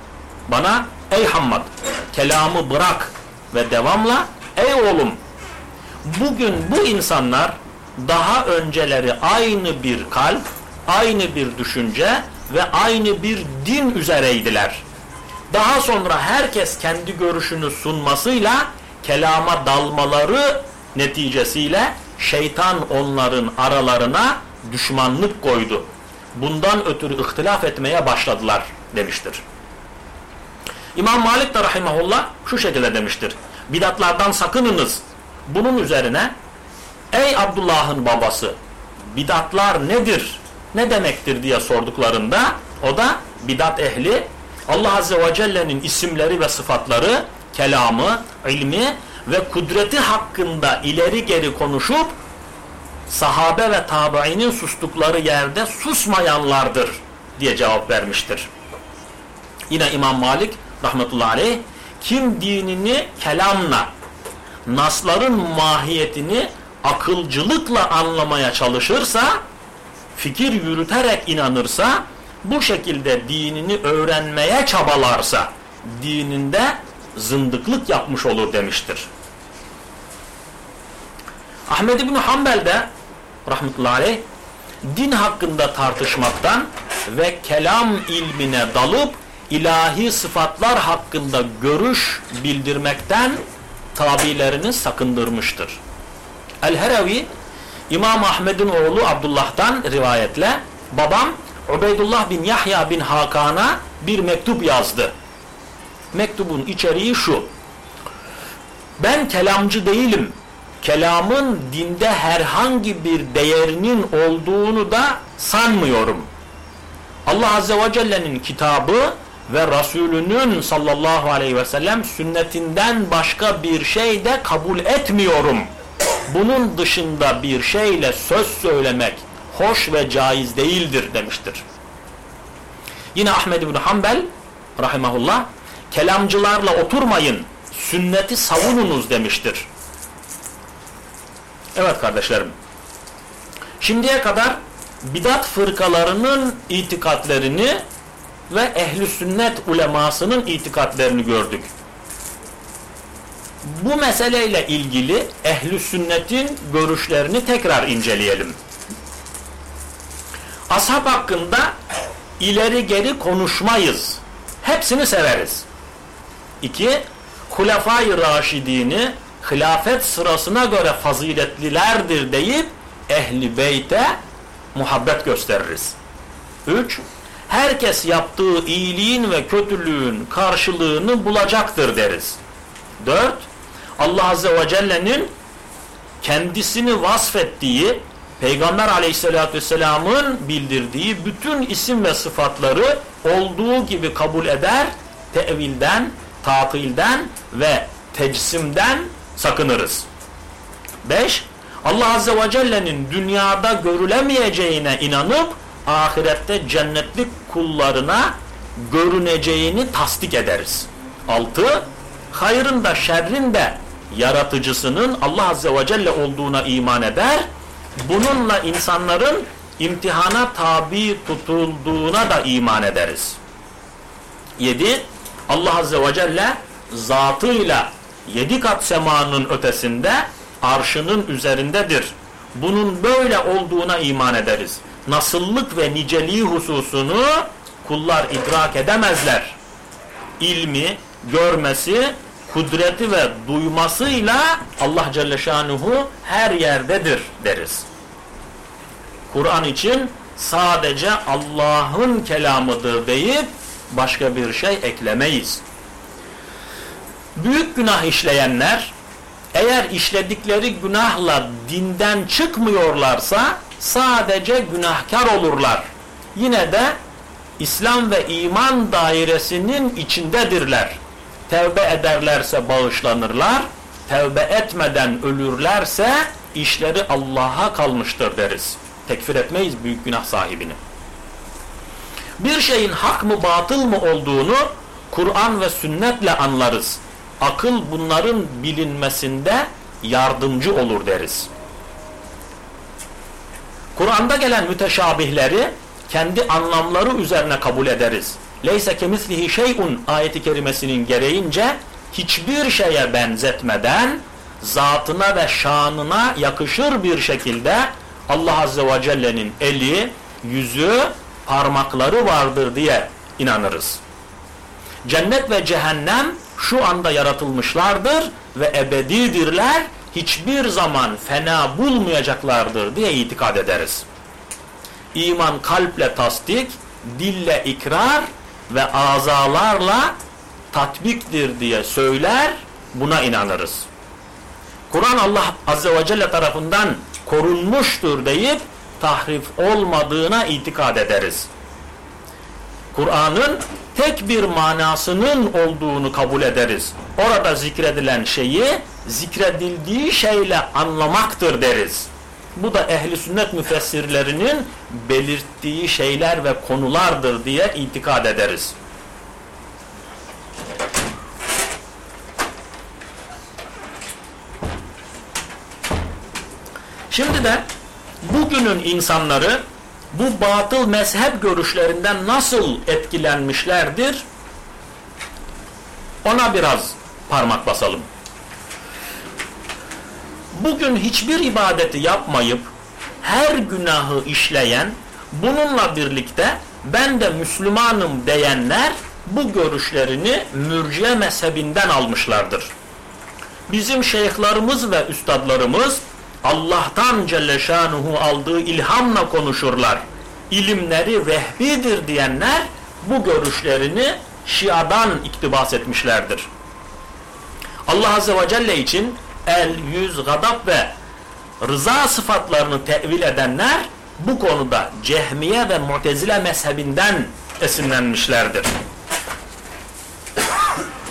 Speaker 1: Bana ey Hammad kelamı bırak ve devamla ey oğlum bugün bu insanlar daha önceleri aynı bir kalp, aynı bir düşünce ve aynı bir din üzereydiler. Daha sonra herkes kendi görüşünü sunmasıyla kelama dalmaları neticesiyle şeytan onların aralarına düşmanlık koydu. Bundan ötürü ihtilaf etmeye başladılar demiştir. İmam Malik de rahimahullah şu şekilde demiştir. Bidatlardan sakınınız. Bunun üzerine ey Abdullah'ın babası bidatlar nedir? Ne demektir diye sorduklarında o da bidat ehli Allah Azze ve Celle'nin isimleri ve sıfatları, kelamı, ilmi ve kudreti hakkında ileri geri konuşup sahabe ve tabiinin sustukları yerde susmayanlardır diye cevap vermiştir. Yine İmam Malik rahmetullahi aleyh kim dinini kelamla nasların mahiyetini akılcılıkla anlamaya çalışırsa fikir yürüterek inanırsa bu şekilde dinini öğrenmeye çabalarsa dininde zındıklık yapmış olur demiştir. Ahmed İbni Hanbel de rahmetullahi aleyh din hakkında tartışmaktan ve kelam ilmine dalıp ilahi sıfatlar hakkında görüş bildirmekten tabilerini sakındırmıştır. El-Herevi İmam Ahmed'in oğlu Abdullah'tan rivayetle babam Ubeydullah bin Yahya bin Hakan'a bir mektup yazdı. Mektubun içeriği şu. Ben kelamcı değilim. Kelamın dinde herhangi bir değerinin olduğunu da sanmıyorum. Allah Azze ve Celle'nin kitabı ve Resulünün sallallahu aleyhi ve sellem sünnetinden başka bir şey de kabul etmiyorum. Bunun dışında bir şeyle söz söylemek hoş ve caiz değildir demiştir. Yine Ahmed bin Hanbel rahimahullah kelamcılarla oturmayın sünneti savununuz demiştir. Evet kardeşlerim. Şimdiye kadar bidat fırkalarının itikatlerini ve ehli sünnet ulemasının itikatlerini gördük. Bu meseleyle ilgili ehli sünnetin görüşlerini tekrar inceleyelim. Ashab hakkında ileri geri konuşmayız. Hepsini severiz. İki, Hulefai Raşidini hilafet sırasına göre faziletlilerdir deyip ehli beyte muhabbet gösteririz. Üç, herkes yaptığı iyiliğin ve kötülüğün karşılığını bulacaktır deriz. Dört, Allah Azze ve Celle'nin kendisini vasfettiği Peygamber aleyhissalatü vesselamın bildirdiği bütün isim ve sıfatları olduğu gibi kabul eder, tevilden, tatilden ve tecsimden sakınırız. 5. Allah Azze ve Celle'nin dünyada görülemeyeceğine inanıp ahirette cennetlik kullarına görüneceğini tasdik ederiz. 6. Hayrın da şerrin de yaratıcısının Allah Azze ve Celle olduğuna iman eder bununla insanların imtihana tabi tutulduğuna da iman ederiz. 7. Allah Azze ve Celle zatıyla yedi kat semanın ötesinde arşının üzerindedir. Bunun böyle olduğuna iman ederiz. Nasıllık ve niceliği hususunu kullar idrak edemezler. İlmi, görmesi, kudreti ve duymasıyla Allah Celle Şanuhu her yerdedir deriz. Kur'an için sadece Allah'ın kelamıdır deyip başka bir şey eklemeyiz. Büyük günah işleyenler eğer işledikleri günahla dinden çıkmıyorlarsa sadece günahkar olurlar. Yine de İslam ve iman dairesinin içindedirler. Tevbe ederlerse bağışlanırlar. Tevbe etmeden ölürlerse işleri Allah'a kalmıştır deriz. Tekfir etmeyiz büyük günah sahibini. Bir şeyin hak mı batıl mı olduğunu Kur'an ve sünnetle anlarız. Akıl bunların bilinmesinde yardımcı olur deriz. Kur'an'da gelen müteşabihleri kendi anlamları üzerine kabul ederiz. Leyse kemislihi şeyun ayeti kerimesinin gereğince hiçbir şeye benzetmeden zatına ve şanına yakışır bir şekilde Allah Azze ve Celle'nin eli, yüzü, parmakları vardır diye inanırız. Cennet ve cehennem şu anda yaratılmışlardır ve ebedidirler, hiçbir zaman fena bulmayacaklardır diye itikad ederiz. İman kalple tasdik, dille ikrar ve azalarla tatbiktir diye söyler, buna inanırız. Kur'an Allah Azze ve Celle tarafından korunmuştur deyip tahrif olmadığına itikad ederiz. Kur'an'ın tek bir manasının olduğunu kabul ederiz. Orada zikredilen şeyi zikredildiği şeyle anlamaktır deriz. Bu da ehli sünnet müfessirlerinin belirttiği şeyler ve konulardır diye itikad ederiz. Şimdi de bugünün insanları bu batıl mezhep görüşlerinden nasıl etkilenmişlerdir? Ona biraz parmak basalım. Bugün hiçbir ibadeti yapmayıp her günahı işleyen, bununla birlikte ben de Müslümanım diyenler bu görüşlerini mürciye mezhebinden almışlardır. Bizim şeyhlarımız ve üstadlarımız Allah'tan Celle Şanuhu aldığı ilhamla konuşurlar. İlimleri vehbidir diyenler bu görüşlerini Şia'dan iktibas etmişlerdir. Allah Azze ve Celle için el, yüz, gadap ve rıza sıfatlarını tevil edenler bu konuda Cehmiye ve Mu'tezile mezhebinden esinlenmişlerdir.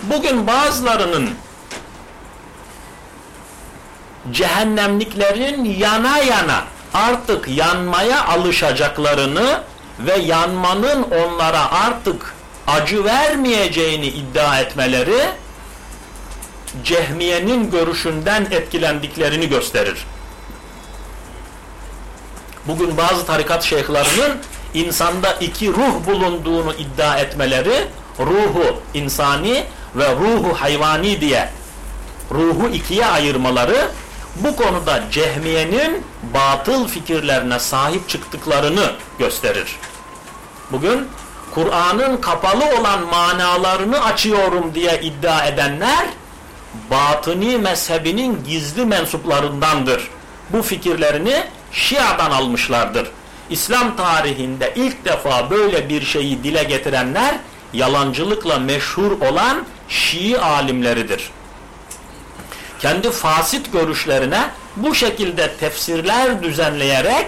Speaker 1: Bugün bazılarının cehennemliklerin yana yana artık yanmaya alışacaklarını ve yanmanın onlara artık acı vermeyeceğini iddia etmeleri Cehmiye'nin görüşünden etkilendiklerini gösterir. Bugün bazı tarikat şeyhlerinin insanda iki ruh bulunduğunu iddia etmeleri ruhu insani ve ruhu hayvani diye ruhu ikiye ayırmaları bu konuda cehmiyenin batıl fikirlerine sahip çıktıklarını gösterir. Bugün Kur'an'ın kapalı olan manalarını açıyorum diye iddia edenler batıni mezhebinin gizli mensuplarındandır. Bu fikirlerini Şia'dan almışlardır. İslam tarihinde ilk defa böyle bir şeyi dile getirenler yalancılıkla meşhur olan Şii alimleridir kendi fasit görüşlerine bu şekilde tefsirler düzenleyerek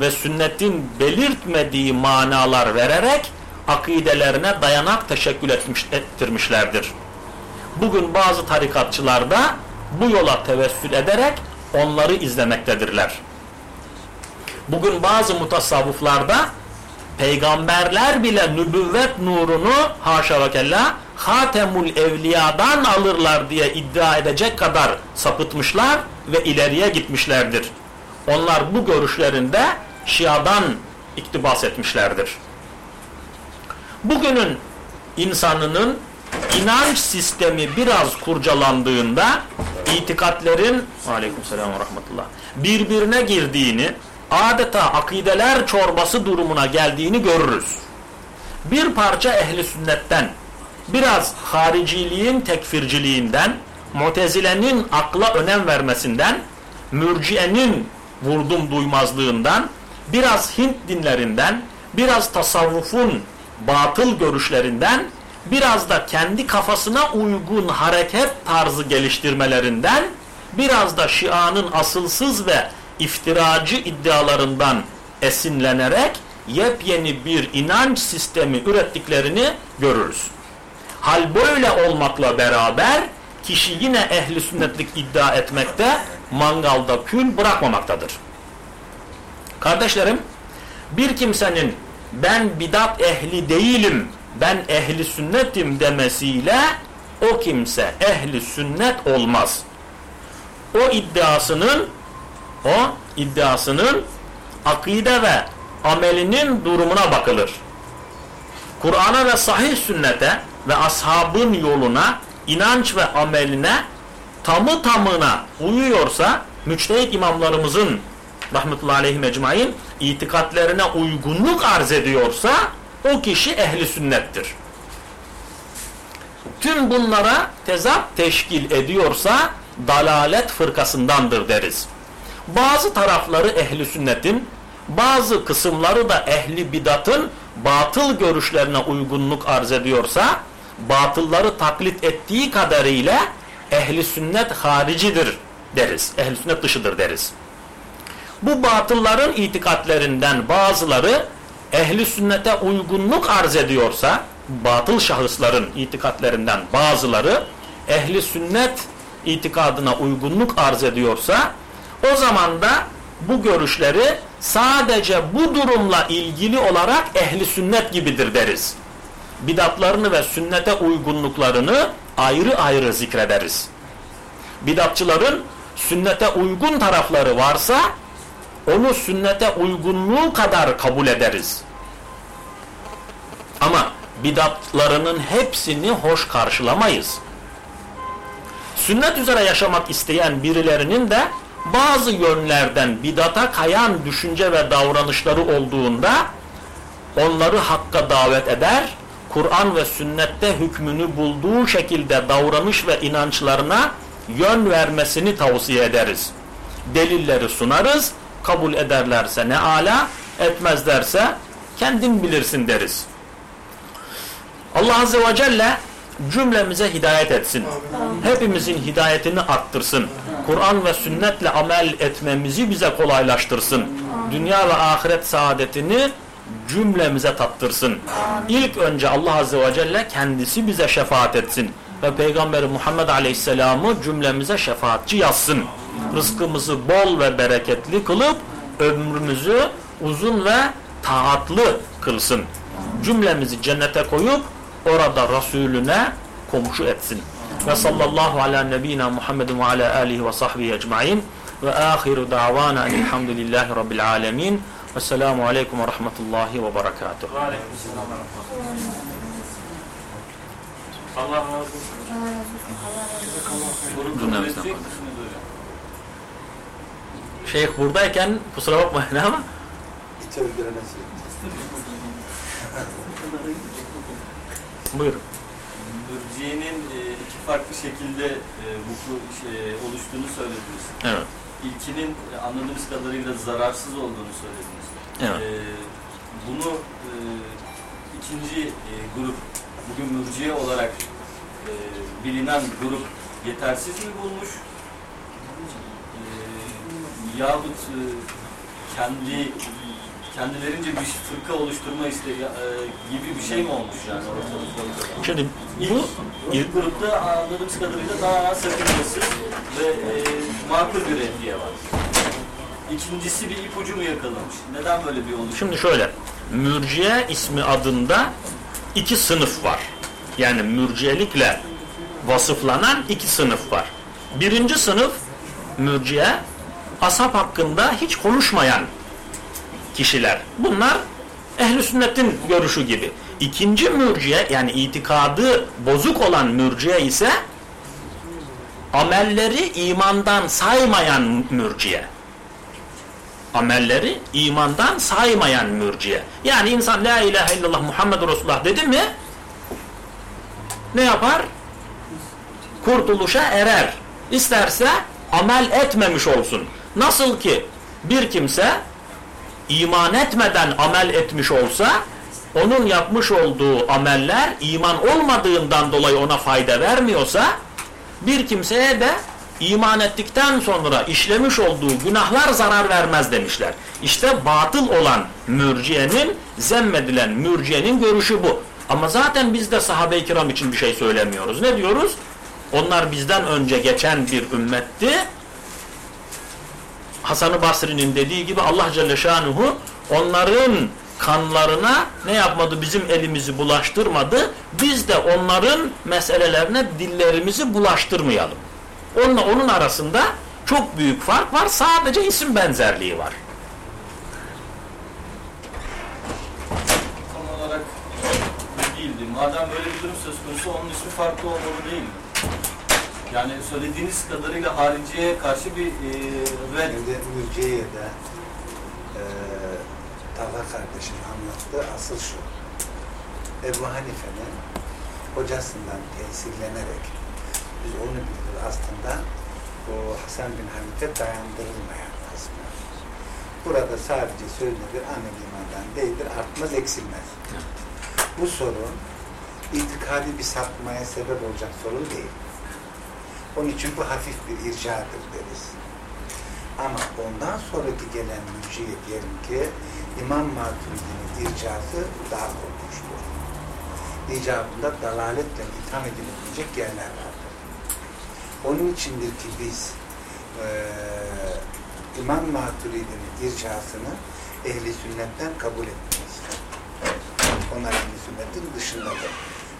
Speaker 1: ve sünnetin belirtmediği manalar vererek akidelerine dayanak teşekkül etmiş, ettirmişlerdir. Bugün bazı tarikatçılar da bu yola tevessül ederek onları izlemektedirler. Bugün bazı mutasavvıflarda peygamberler bile nübüvvet nurunu haşa ve kella Hatemul Evliya'dan alırlar diye iddia edecek kadar sapıtmışlar ve ileriye gitmişlerdir. Onlar bu görüşlerinde Şia'dan iktibas etmişlerdir. Bugünün insanının inanç sistemi biraz kurcalandığında itikatlerin aleykümselam ve rahmetullah birbirine girdiğini adeta akideler çorbası durumuna geldiğini görürüz. Bir parça ehli sünnetten biraz hariciliğin tekfirciliğinden, mutezilenin akla önem vermesinden, mürciyenin vurdum duymazlığından, biraz Hint dinlerinden, biraz tasavvufun batıl görüşlerinden, biraz da kendi kafasına uygun hareket tarzı geliştirmelerinden biraz da Şia'nın asılsız ve iftiracı iddialarından esinlenerek yepyeni bir inanç sistemi ürettiklerini görürüz. Hal böyle olmakla beraber kişi yine ehli sünnetlik iddia etmekte mangalda kül bırakmamaktadır. Kardeşlerim bir kimsenin ben bidat ehli değilim ben ehli sünnetim demesiyle o kimse ehli sünnet olmaz. O iddiasının o iddiasının akide ve amelinin durumuna bakılır. Kur'an'a ve sahih sünnete ve ashabın yoluna, inanç ve ameline tamı tamına uyuyorsa, müçtehit imamlarımızın rahmetullahi aleyhi mecmain itikatlerine uygunluk arz ediyorsa o kişi ehli sünnettir. Tüm bunlara tezat teşkil ediyorsa dalalet fırkasındandır deriz. Bazı tarafları ehli sünnetin, bazı kısımları da ehli bidatın batıl görüşlerine uygunluk arz ediyorsa, batılları taklit ettiği kadarıyla ehli sünnet haricidir deriz. Ehli sünnet dışıdır deriz. Bu batılların itikatlerinden bazıları ehli sünnete uygunluk arz ediyorsa, batıl şahısların itikatlerinden bazıları ehli sünnet itikadına uygunluk arz ediyorsa, o zaman da bu görüşleri sadece bu durumla ilgili olarak ehli sünnet gibidir deriz. Bidatlarını ve sünnete uygunluklarını ayrı ayrı zikrederiz. Bidatçıların sünnete uygun tarafları varsa onu sünnete uygunluğu kadar kabul ederiz. Ama bidatlarının hepsini hoş karşılamayız. Sünnet üzere yaşamak isteyen birilerinin de bazı yönlerden bidata kayan düşünce ve davranışları olduğunda onları hakka davet eder, Kur'an ve sünnette hükmünü bulduğu şekilde davranış ve inançlarına yön vermesini tavsiye ederiz. Delilleri sunarız, kabul ederlerse ne ala, etmezlerse kendin bilirsin deriz. Allah Azze ve Celle cümlemize hidayet etsin. Hepimizin hidayetini arttırsın. Kur'an ve sünnetle amel etmemizi bize kolaylaştırsın. Dünya ve ahiret saadetini cümlemize tattırsın. İlk önce Allah Azze ve Celle kendisi bize şefaat etsin. Ve Peygamberi Muhammed Aleyhisselam'ı cümlemize şefaatçi yazsın. Rızkımızı bol ve bereketli kılıp ömrümüzü uzun ve taatlı kılsın. Cümlemizi cennete koyup orada Resulüne komşu etsin. Ve sallallahu ala nebina Muhammedin ve ala alihi ve sahbihi ecmain ve ahiru davana elhamdülillahi rabbil alemin ve selamu aleyküm ve rahmetullahi ve berekatuhu.
Speaker 3: Allah razı olsun. Bunu kabul
Speaker 1: Cümlemizden
Speaker 3: edecek
Speaker 1: kardeşim.
Speaker 3: misiniz hocam?
Speaker 1: Şeyh buradayken kusura bakmayın ama buyurun.
Speaker 3: Mürciye'nin e, iki farklı şekilde e, vuku şey, oluştuğunu söylediniz.
Speaker 1: Evet.
Speaker 3: İlkinin e, anladığımız kadarıyla zararsız olduğunu söylediniz.
Speaker 1: Evet.
Speaker 3: E, bunu e, ikinci e, grup, bugün mürciye olarak e, bilinen grup yetersiz mi bulmuş? E, yahut e, kendi kendilerince bir fırka oluşturma isteği e, gibi bir şey mi olmuş yani ortalıkta?
Speaker 1: Şimdi bu
Speaker 3: ilk grupta anladığımız kadarıyla daha sakıncasız ve e, makul bir reddiye var. İkincisi bir ipucu mu yakalamış? Neden böyle bir oluşum?
Speaker 1: Şimdi şöyle, mürciye ismi adında iki sınıf var. Yani mürciyelikle vasıflanan iki sınıf var. Birinci sınıf mürciye, asap hakkında hiç konuşmayan kişiler. Bunlar ehli sünnetin görüşü gibi. İkinci mürciye yani itikadı bozuk olan mürciye ise amelleri imandan saymayan mürciye amelleri imandan saymayan mürciye. Yani insan la ilahe illallah Muhammed Resulullah dedi mi ne yapar? Kurtuluşa erer. İsterse amel etmemiş olsun. Nasıl ki bir kimse iman etmeden amel etmiş olsa onun yapmış olduğu ameller iman olmadığından dolayı ona fayda vermiyorsa bir kimseye de iman ettikten sonra işlemiş olduğu günahlar zarar vermez demişler. İşte batıl olan mürciyenin, zemmedilen mürciyenin görüşü bu. Ama zaten biz de sahabe-i kiram için bir şey söylemiyoruz. Ne diyoruz? Onlar bizden önce geçen bir ümmetti. Hasan-ı Basri'nin dediği gibi Allah Celle Şanuhu onların kanlarına ne yapmadı? Bizim elimizi bulaştırmadı. Biz de onların meselelerine dillerimizi bulaştırmayalım. Onunla onun arasında çok büyük fark var. Sadece isim benzerliği var.
Speaker 3: Tam olarak değildi. Madem böyle bir durum söz konusu onun ismi farklı olmalı değil mi? Yani söylediğiniz kadarıyla hariciye karşı bir e, red
Speaker 4: Şimdi Mürciye'de e, Talha kardeşin anlattığı asıl şu. Ebu Hanife'nin hocasından tesirlenerek biz onu biliriz aslında bu Hasan bin Hanife dayandırılmayan kısmı. Burada sadece söylenir amel imandan değildir, artmaz eksilmez. Bu sorun itikadi bir sapmaya sebep olacak sorun değil. Onun için bu hafif bir ircadır deriz. Ama ondan sonraki gelen mürciye diyelim ki İmam Maturidi'nin ircası daha korkunçtur. İcabında dalaletle itham edilebilecek yerler vardır. Onun içindir ki biz eee İmam Maturidi'nin ircasını ehli sünnetten kabul etmeyiz. Onlar ehli sünnetin dışındadır.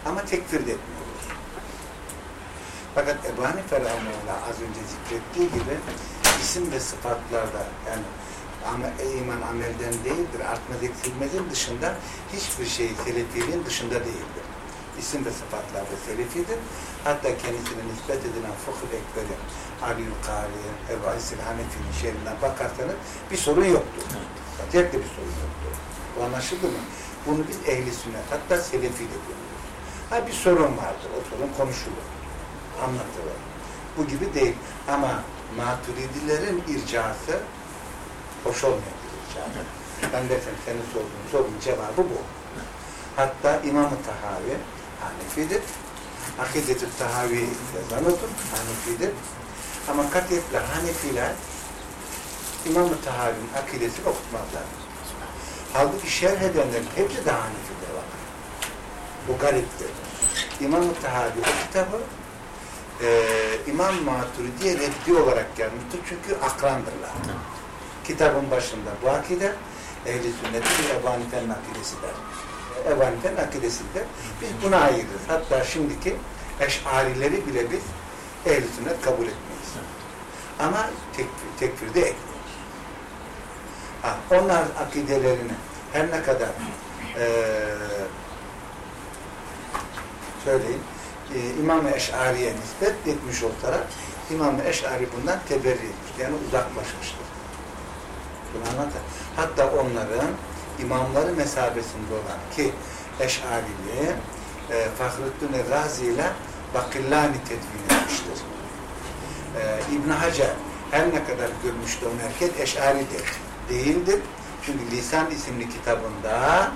Speaker 4: Ama tekfir de etmiyoruz. Fakat Ebu Hanife az önce zikrettiği gibi isim ve sıfatlarda yani ame- iman amelden değildir, artmaz eksilmezin dışında hiçbir şey selefiliğin dışında değildir. İsim ve sıfatlarda selefidir. Hatta kendisine nispet edilen Fıkhı Ekber'i, Ali Kari, Ebu Asil Hanefi'nin şerinden bakarsanız bir sorun yoktur. Acayip bir sorun yoktur. Bu anlaşıldı mı? Bunu biz ehli sünnet, hatta selefi de görüyoruz. Ha bir sorun vardır, o sorun konuşulur, anlatılır. Bu gibi değil. Ama maturidilerin ircası hoş olmayan bir irca. Ben dersen senin sorduğun sorunun cevabı bu. Hatta İmam-ı Tahavi Hanefi'dir. Akidetü Tahavi yazanıdır, Hanefi'dir. Ama katiyetle Hanefiler İmam-ı Tahavi'nin akidesini okutmazlar. Halbuki şerh edenlerin hepsi de Hanefi'dir. Bu gariptir. İmam-ı Tahavi o kitabı e, İmam Maturidi'ye reddi olarak gelmiştir. Çünkü akrandırlar. Kitabın başında bu akide ehli sünnetin Ebu Hanife'nin akidesidir. Ebu Hanife'nin akidesidir. Biz buna ayırırız. Hatta şimdiki eşarileri bile biz ehli sünnet kabul etmeyiz. Ama tekfir, tekfirde ekliyoruz. Ha, onlar akidelerini her ne kadar eee söyleyin e, İmam-ı Eş'ari'ye nispet etmiş olsalar İmam-ı Eş'ari bundan teberri etmiş. Yani uzaklaşmıştır. Bunu anlatır. Hatta onların imamları mesabesinde olan ki Eş'ari'li e, Fahrettin Razi ile Bakillani tedvin etmiştir. E, İbn Hacer her ne kadar görmüştü o merkez Eş'ari'dir. Değildir. Çünkü Lisan isimli kitabında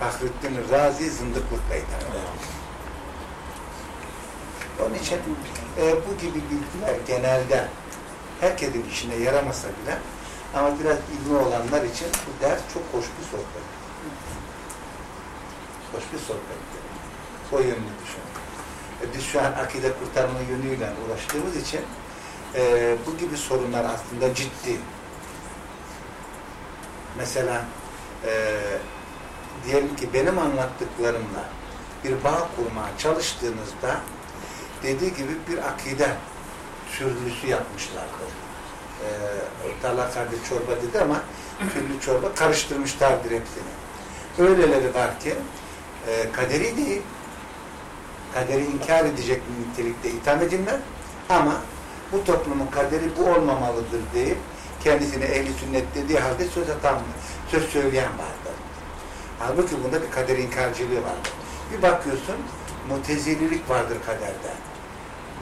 Speaker 4: Fahrettin Razi zındıklıkla itham. Onun için e, bu gibi bilgiler genelde herkesin işine yaramasa bile biraz ilmi olanlar için bu ders çok hoş bir sohbet. Hoş bir sohbet. O yönlü düşün. E, biz şu an akide kurtarma yönüyle uğraştığımız için e, bu gibi sorunlar aslında ciddi. Mesela e, diyelim ki benim anlattıklarımla bir bağ kurmaya çalıştığınızda dediği gibi bir akide türlüsü yapmışlardır. Ee, Talha kardeş çorba dedi ama türlü çorba karıştırmışlardır hepsini. Öyleleri var ki e, kaderi değil, kaderi inkar edecek nitelikte itham edilmez ama bu toplumun kaderi bu olmamalıdır deyip kendisine ehli sünnet dediği halde söz atan, söz söyleyen vardır. Halbuki bunda bir kader inkarcılığı vardır. Bir bakıyorsun mutezililik vardır kaderde.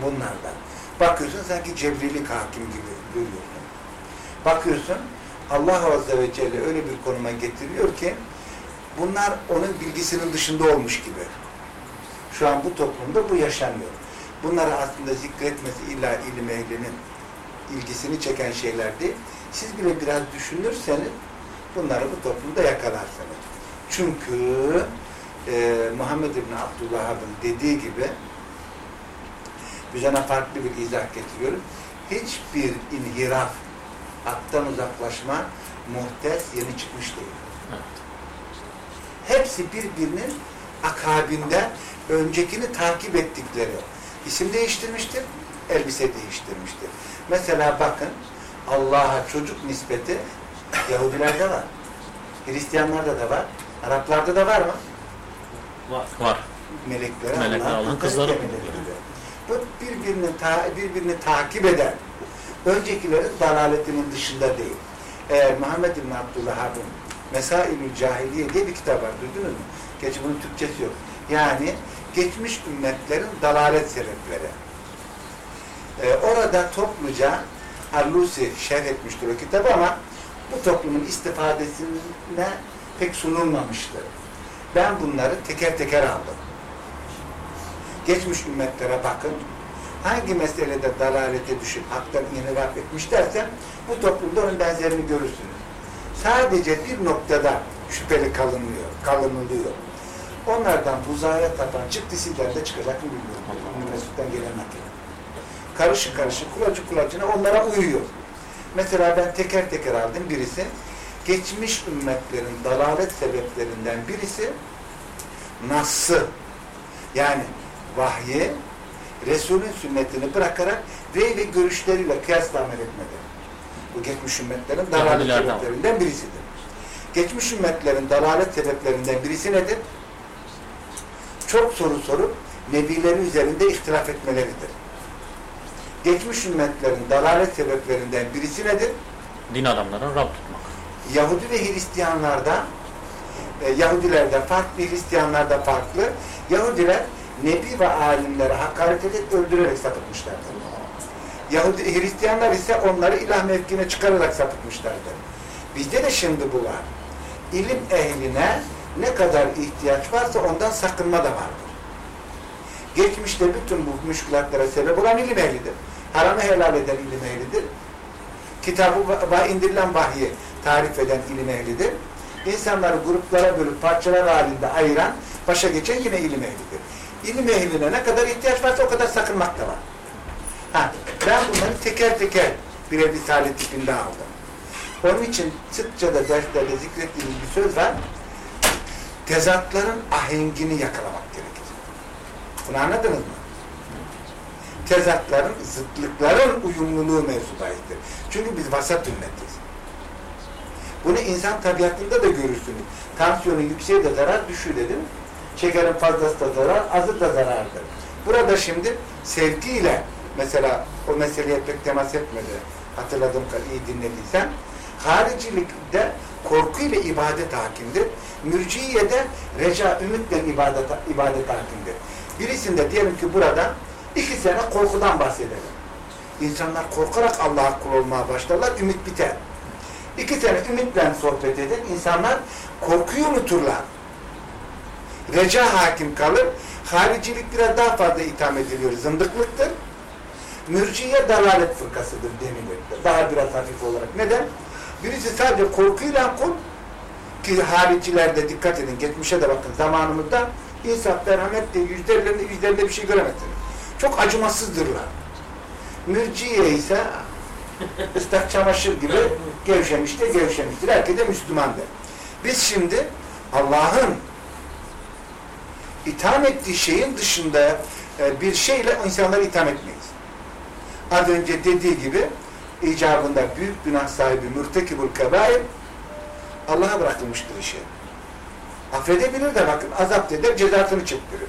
Speaker 4: Bunlardan. Bakıyorsun sanki cebrilik hakim gibi görüyorsun. Bakıyorsun Allah Azze ve Celle öyle bir konuma getiriyor ki bunlar onun bilgisinin dışında olmuş gibi. Şu an bu toplumda bu yaşanıyor. Bunları aslında zikretmesi illa ilim ehlinin ilgisini çeken şeyler değil. Siz bile biraz düşünürseniz bunları bu toplumda yakalarsınız. Çünkü e, Muhammed İbni Abdülvahhab'ın dediği gibi biz ona farklı bir izah getiriyoruz. Hiçbir inhiraf, haktan uzaklaşma muhtes yeni çıkmış değil. Hepsi birbirinin akabinde öncekini takip ettikleri. İsim değiştirmiştir, elbise değiştirmiştir. Mesela bakın Allah'a çocuk nispeti Yahudilerde var. Hristiyanlarda da var. Araplarda da var mı?
Speaker 2: Var.
Speaker 1: Var.
Speaker 4: Meleklere
Speaker 1: Melekler
Speaker 4: Allah'ın kızları. Bu birbirini, ta, birbirini takip eden, öncekilerin dalaletinin dışında değil. Eğer Muhammed İbn Abdülhab'ın Mesailü Cahiliye diye bir kitap var, duydunuz mu? Gerçi bunun Türkçesi yok. Yani geçmiş ümmetlerin dalalet sebepleri. Ee, orada topluca Allusi şerh etmiştir o kitabı ama bu toplumun istifadesine pek sunulmamıştır. Ben bunları teker teker aldım. Geçmiş ümmetlere bakın. Hangi meselede dalalete düşüp haktan inhiraf etmişlerse bu toplumda onun benzerini görürsünüz. Sadece bir noktada şüpheli kalınıyor, kalınılıyor. Onlardan buzaya tapan çıktı sizlerde çıkacak mı bilmiyorum. Mesut'tan gelen nakil. Karışık karışık, kulacı kulacına onlara uyuyor. Mesela ben teker teker aldım birisi. Geçmiş ümmetlerin dalalet sebeplerinden birisi Nas'ı yani vahyi Resulün sünnetini bırakarak rey ve görüşleriyle kıyasla amel etmedi. Bu geçmiş ümmetlerin dalalet
Speaker 1: Yahudilerden
Speaker 4: sebeplerinden birisidir. Geçmiş ümmetlerin dalalet sebeplerinden birisi nedir? Çok soru sorup nebileri üzerinde ihtilaf etmeleridir. Geçmiş ümmetlerin dalalet sebeplerinden birisi nedir?
Speaker 1: Din adamlarını Rab tutmak.
Speaker 4: Yahudi ve Hristiyanlarda e, Yahudilerde farklı, Hristiyanlarda farklı. Yahudiler Nebi ve alimlere hakaret edip öldürerek sapıtmışlardır. Yahudi, Hristiyanlar ise onları ilah mevkine çıkararak sapıtmışlardır. Bizde de şimdi bu var. İlim ehline ne kadar ihtiyaç varsa ondan sakınma da vardır. Geçmişte bütün bu müşkülatlara sebep olan ilim ehlidir. Haramı helal eden ilim ehlidir. Kitabı ve indirilen vahyi tarif eden ilim ehlidir. İnsanları gruplara bölüp parçalar halinde ayıran, başa geçen yine ilim ehlidir. İlim ehline ne kadar ihtiyaç varsa o kadar sakınmak da var. Ha, ben bunları teker teker birer risale tipinde aldım. Onun için sıkça da derslerde zikrettiğimiz bir söz var. Tezatların ahengini yakalamak gerekir. Bunu anladınız mı? Tezatların, zıtlıkların uyumluluğu mevzubaydır. Çünkü biz vasat ümmetiz. Bunu insan tabiatında da görürsünüz. Tansiyonun yükseği de zarar, düşüğü de değil mi? Şekerin fazlası da zarar, azı da zarardır. Burada şimdi sevgiyle mesela o meseleye pek temas etmedi. Hatırladığım kadar iyi dinlediysen. Haricilikte korku ile ibadet hakimdir. Mürciyede reca, ümitle ibadet, ibadet hakimdir. Birisinde diyelim ki burada iki sene korkudan bahsedelim. İnsanlar korkarak Allah'a kul olmaya başlarlar, ümit biter. İki sene ümitle sohbet edin, insanlar korkuyu unuturlar. Reca hakim kalır, haricilik biraz daha fazla itham ediliyor, zındıklıktır. Mürciye dalalet fırkasıdır denilir. Daha biraz hafif olarak. Neden? Birisi sadece korkuyla kul ki haricilerde dikkat edin, geçmişe de bakın zamanımızda insaf, merhamet de yüzlerinde, yüzlerinde bir şey göremezsiniz. Çok acımasızdırlar. Mürciye ise ıslak çamaşır gibi gevşemiştir, gevşemiştir. Herkes de Müslümandır. Biz şimdi Allah'ın itham ettiği şeyin dışında e, bir şeyle insanları itham etmeyiz. Az önce dediği gibi icabında büyük günah sahibi mürtekibul kebair Allah'a bırakılmıştır işi. Affedebilir de bakın azap eder, cezasını çektirir.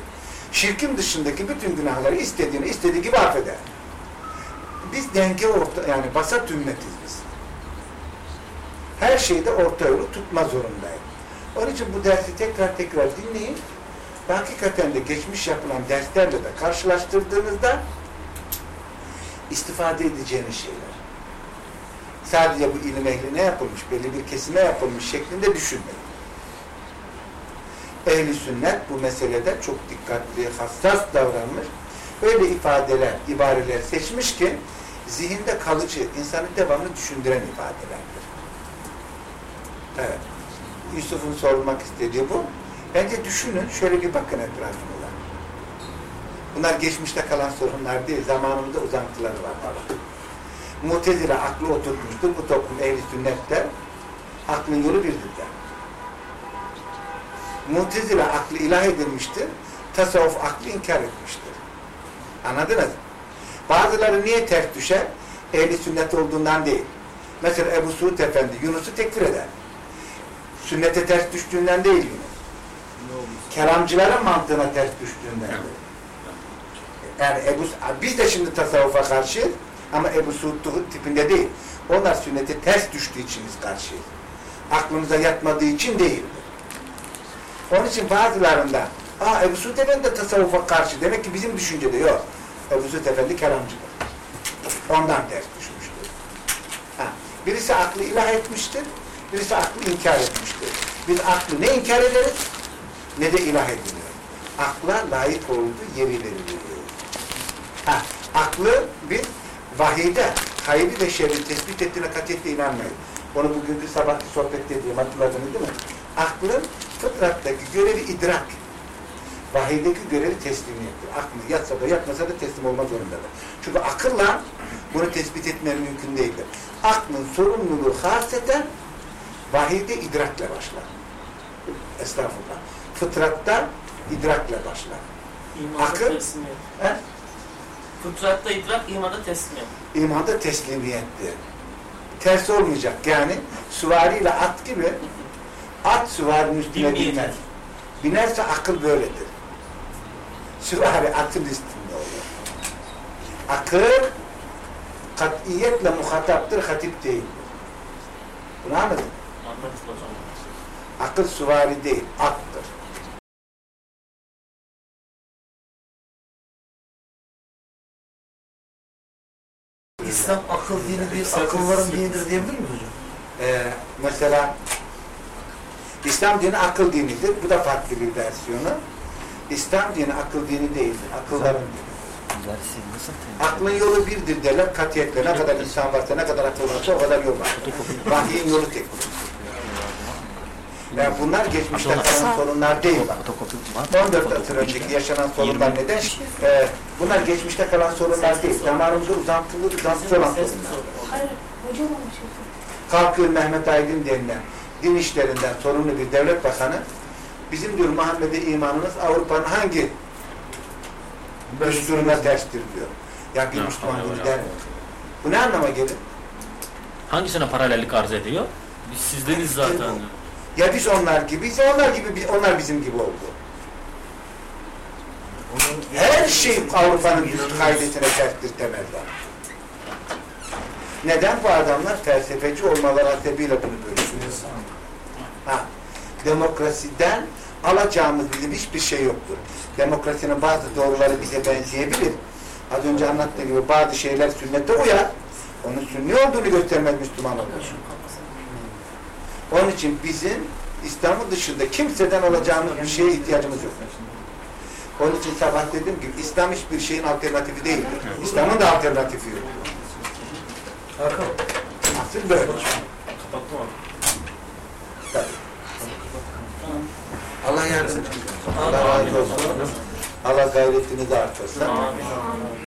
Speaker 4: Şirkin dışındaki bütün günahları istediğini istediği gibi affeder. Biz denge orta, yani basat ümmetiz biz. Her şeyde orta yolu tutma zorundayız. Onun için bu dersi tekrar tekrar dinleyin. Hakikaten de geçmiş yapılan derslerle de karşılaştırdığınızda istifade edeceğiniz şeyler. Sadece bu ilim ehline yapılmış, belli bir kesime yapılmış şeklinde düşünmeyin. Ehli sünnet bu meselede çok dikkatli, hassas davranmış öyle ifadeler, ibareler seçmiş ki zihinde kalıcı, insanı devamlı düşündüren ifadelerdir. Evet. Yusuf'un sorulmak istediği bu. Bence düşünün, şöyle bir bakın etrafınıza. Bunlar geçmişte kalan sorunlar değil, zamanımızda uzantıları var. Mutezile aklı oturtmuştur. Bu toplum ehli sünnetler aklın yolu birdir der. Mutezile aklı ilah edilmiştir. Tasavvuf aklı inkar etmiştir. Anladınız? Bazıları niye ters düşer? Ehli sünnet olduğundan değil. Mesela Ebu Suud Efendi Yunus'u tekfir eder. Sünnete ters düştüğünden değil Yunus. Kelamcıların mantığına ters düştüğünden. Yani Ebu, biz de şimdi tasavvufa karşıyız ama Ebu Suud tipinde değil. Onlar sünnete ters düştüğü için biz karşıyız. Aklımıza yatmadığı için değil. Onun için bazılarında Aa Ebu Suud Efendi de tasavvufa karşı. Demek ki bizim düşüncede yok. Ebu Suud Efendi kelamcıdır. Ondan ters düşmüştür. Ha. Birisi aklı ilah etmiştir. Birisi aklı inkar etmiştir. Biz aklı ne inkar ederiz ne de ilah ediliyor. Akla layık olduğu yeri veriliyor. Ha, aklı bir vahide, hayri ve şerri tespit ettiğine katiyetle inanmayın. Onu bugünkü sabahki sohbet dediğim hatırladınız değil mi? Aklın fıtrattaki görevi idrak. Vahiydeki görevi teslimiyettir. Aklı yatsa da yatmasa da teslim olmak zorundadır. Çünkü akılla bunu tespit etme mümkün değildir. Aklın sorumluluğu haseten vahiyde idrakle başlar. Estağfurullah. Fıtratta idrakle başlar.
Speaker 2: İmanda
Speaker 4: Akıl-
Speaker 2: teslimiyet.
Speaker 4: He?
Speaker 2: Fıtratta idrak, imanda teslimiyet.
Speaker 4: İmanda teslimiyettir. Ters olmayacak. Yani süvariyle at gibi at süvarinin üstüne binmez. Binerse akıl böyledir. Süvari atın üstünde olur. Akıl katiyetle muhataptır, hatip değildir. Bunu anladın mı?
Speaker 2: Anladık hocam.
Speaker 4: Akıl süvari değil, attır. Mesela İslam dini akıl dinidir. Bu da farklı bir versiyonu. İslam dini akıl dini değildir. Akılların dini. Aklın yolu birdir derler katiyetle. Ne kadar insan varsa, ne kadar akıl varsa o kadar yol var. Vahyin yolu tektir. Yani bunlar geçmişte kalan sorunlar değil.
Speaker 5: Fotokopi var.
Speaker 4: 14 asır önceki yaşanan sorunlar neden? Ee, bunlar geçmişte kalan sorunlar değil. Damarımızda uzantılı, uzantılı olan sorunlar.
Speaker 2: sor.
Speaker 6: Hayır, hocam onu
Speaker 4: Kalkıyor Mehmet Aydın denilen din işlerinden sorumlu bir devlet bakanı bizim diyor Muhammed'e imanımız Avrupa'nın hangi düsturuna terstir diyor. Ya bir
Speaker 1: Ya,
Speaker 4: Müslüman
Speaker 1: Allah.
Speaker 4: der? Bu ne anlama gelir?
Speaker 1: Hangisine paralellik arz ediyor?
Speaker 2: Biz sizdeniz zaten.
Speaker 4: Ya biz onlar gibiyiz ya onlar gibi onlar bizim gibi oldu. Her şey Avrupa'nın düst kaidesine terstir temelden. Neden bu adamlar felsefeci olmaları hasebiyle bunu böyle söylüyor? Ha, demokrasiden alacağımız bizim hiçbir şey yoktur. Demokrasinin bazı doğruları bize benzeyebilir. Az önce anlattığım gibi bazı şeyler sünnete uyar. Onun sünni olduğunu göstermez Müslüman olur. Onun için bizim İslam'ın dışında kimseden alacağımız bir şeye ihtiyacımız yok. Onun için sabah dedim ki İslam hiçbir şeyin alternatifi değildir. İslam'ın da alternatifi yok.
Speaker 2: Kapattım abi.
Speaker 4: Allah yardımcınız olsun. Allah razı olsun. Allah gayretinizi artırsın.
Speaker 2: Amin.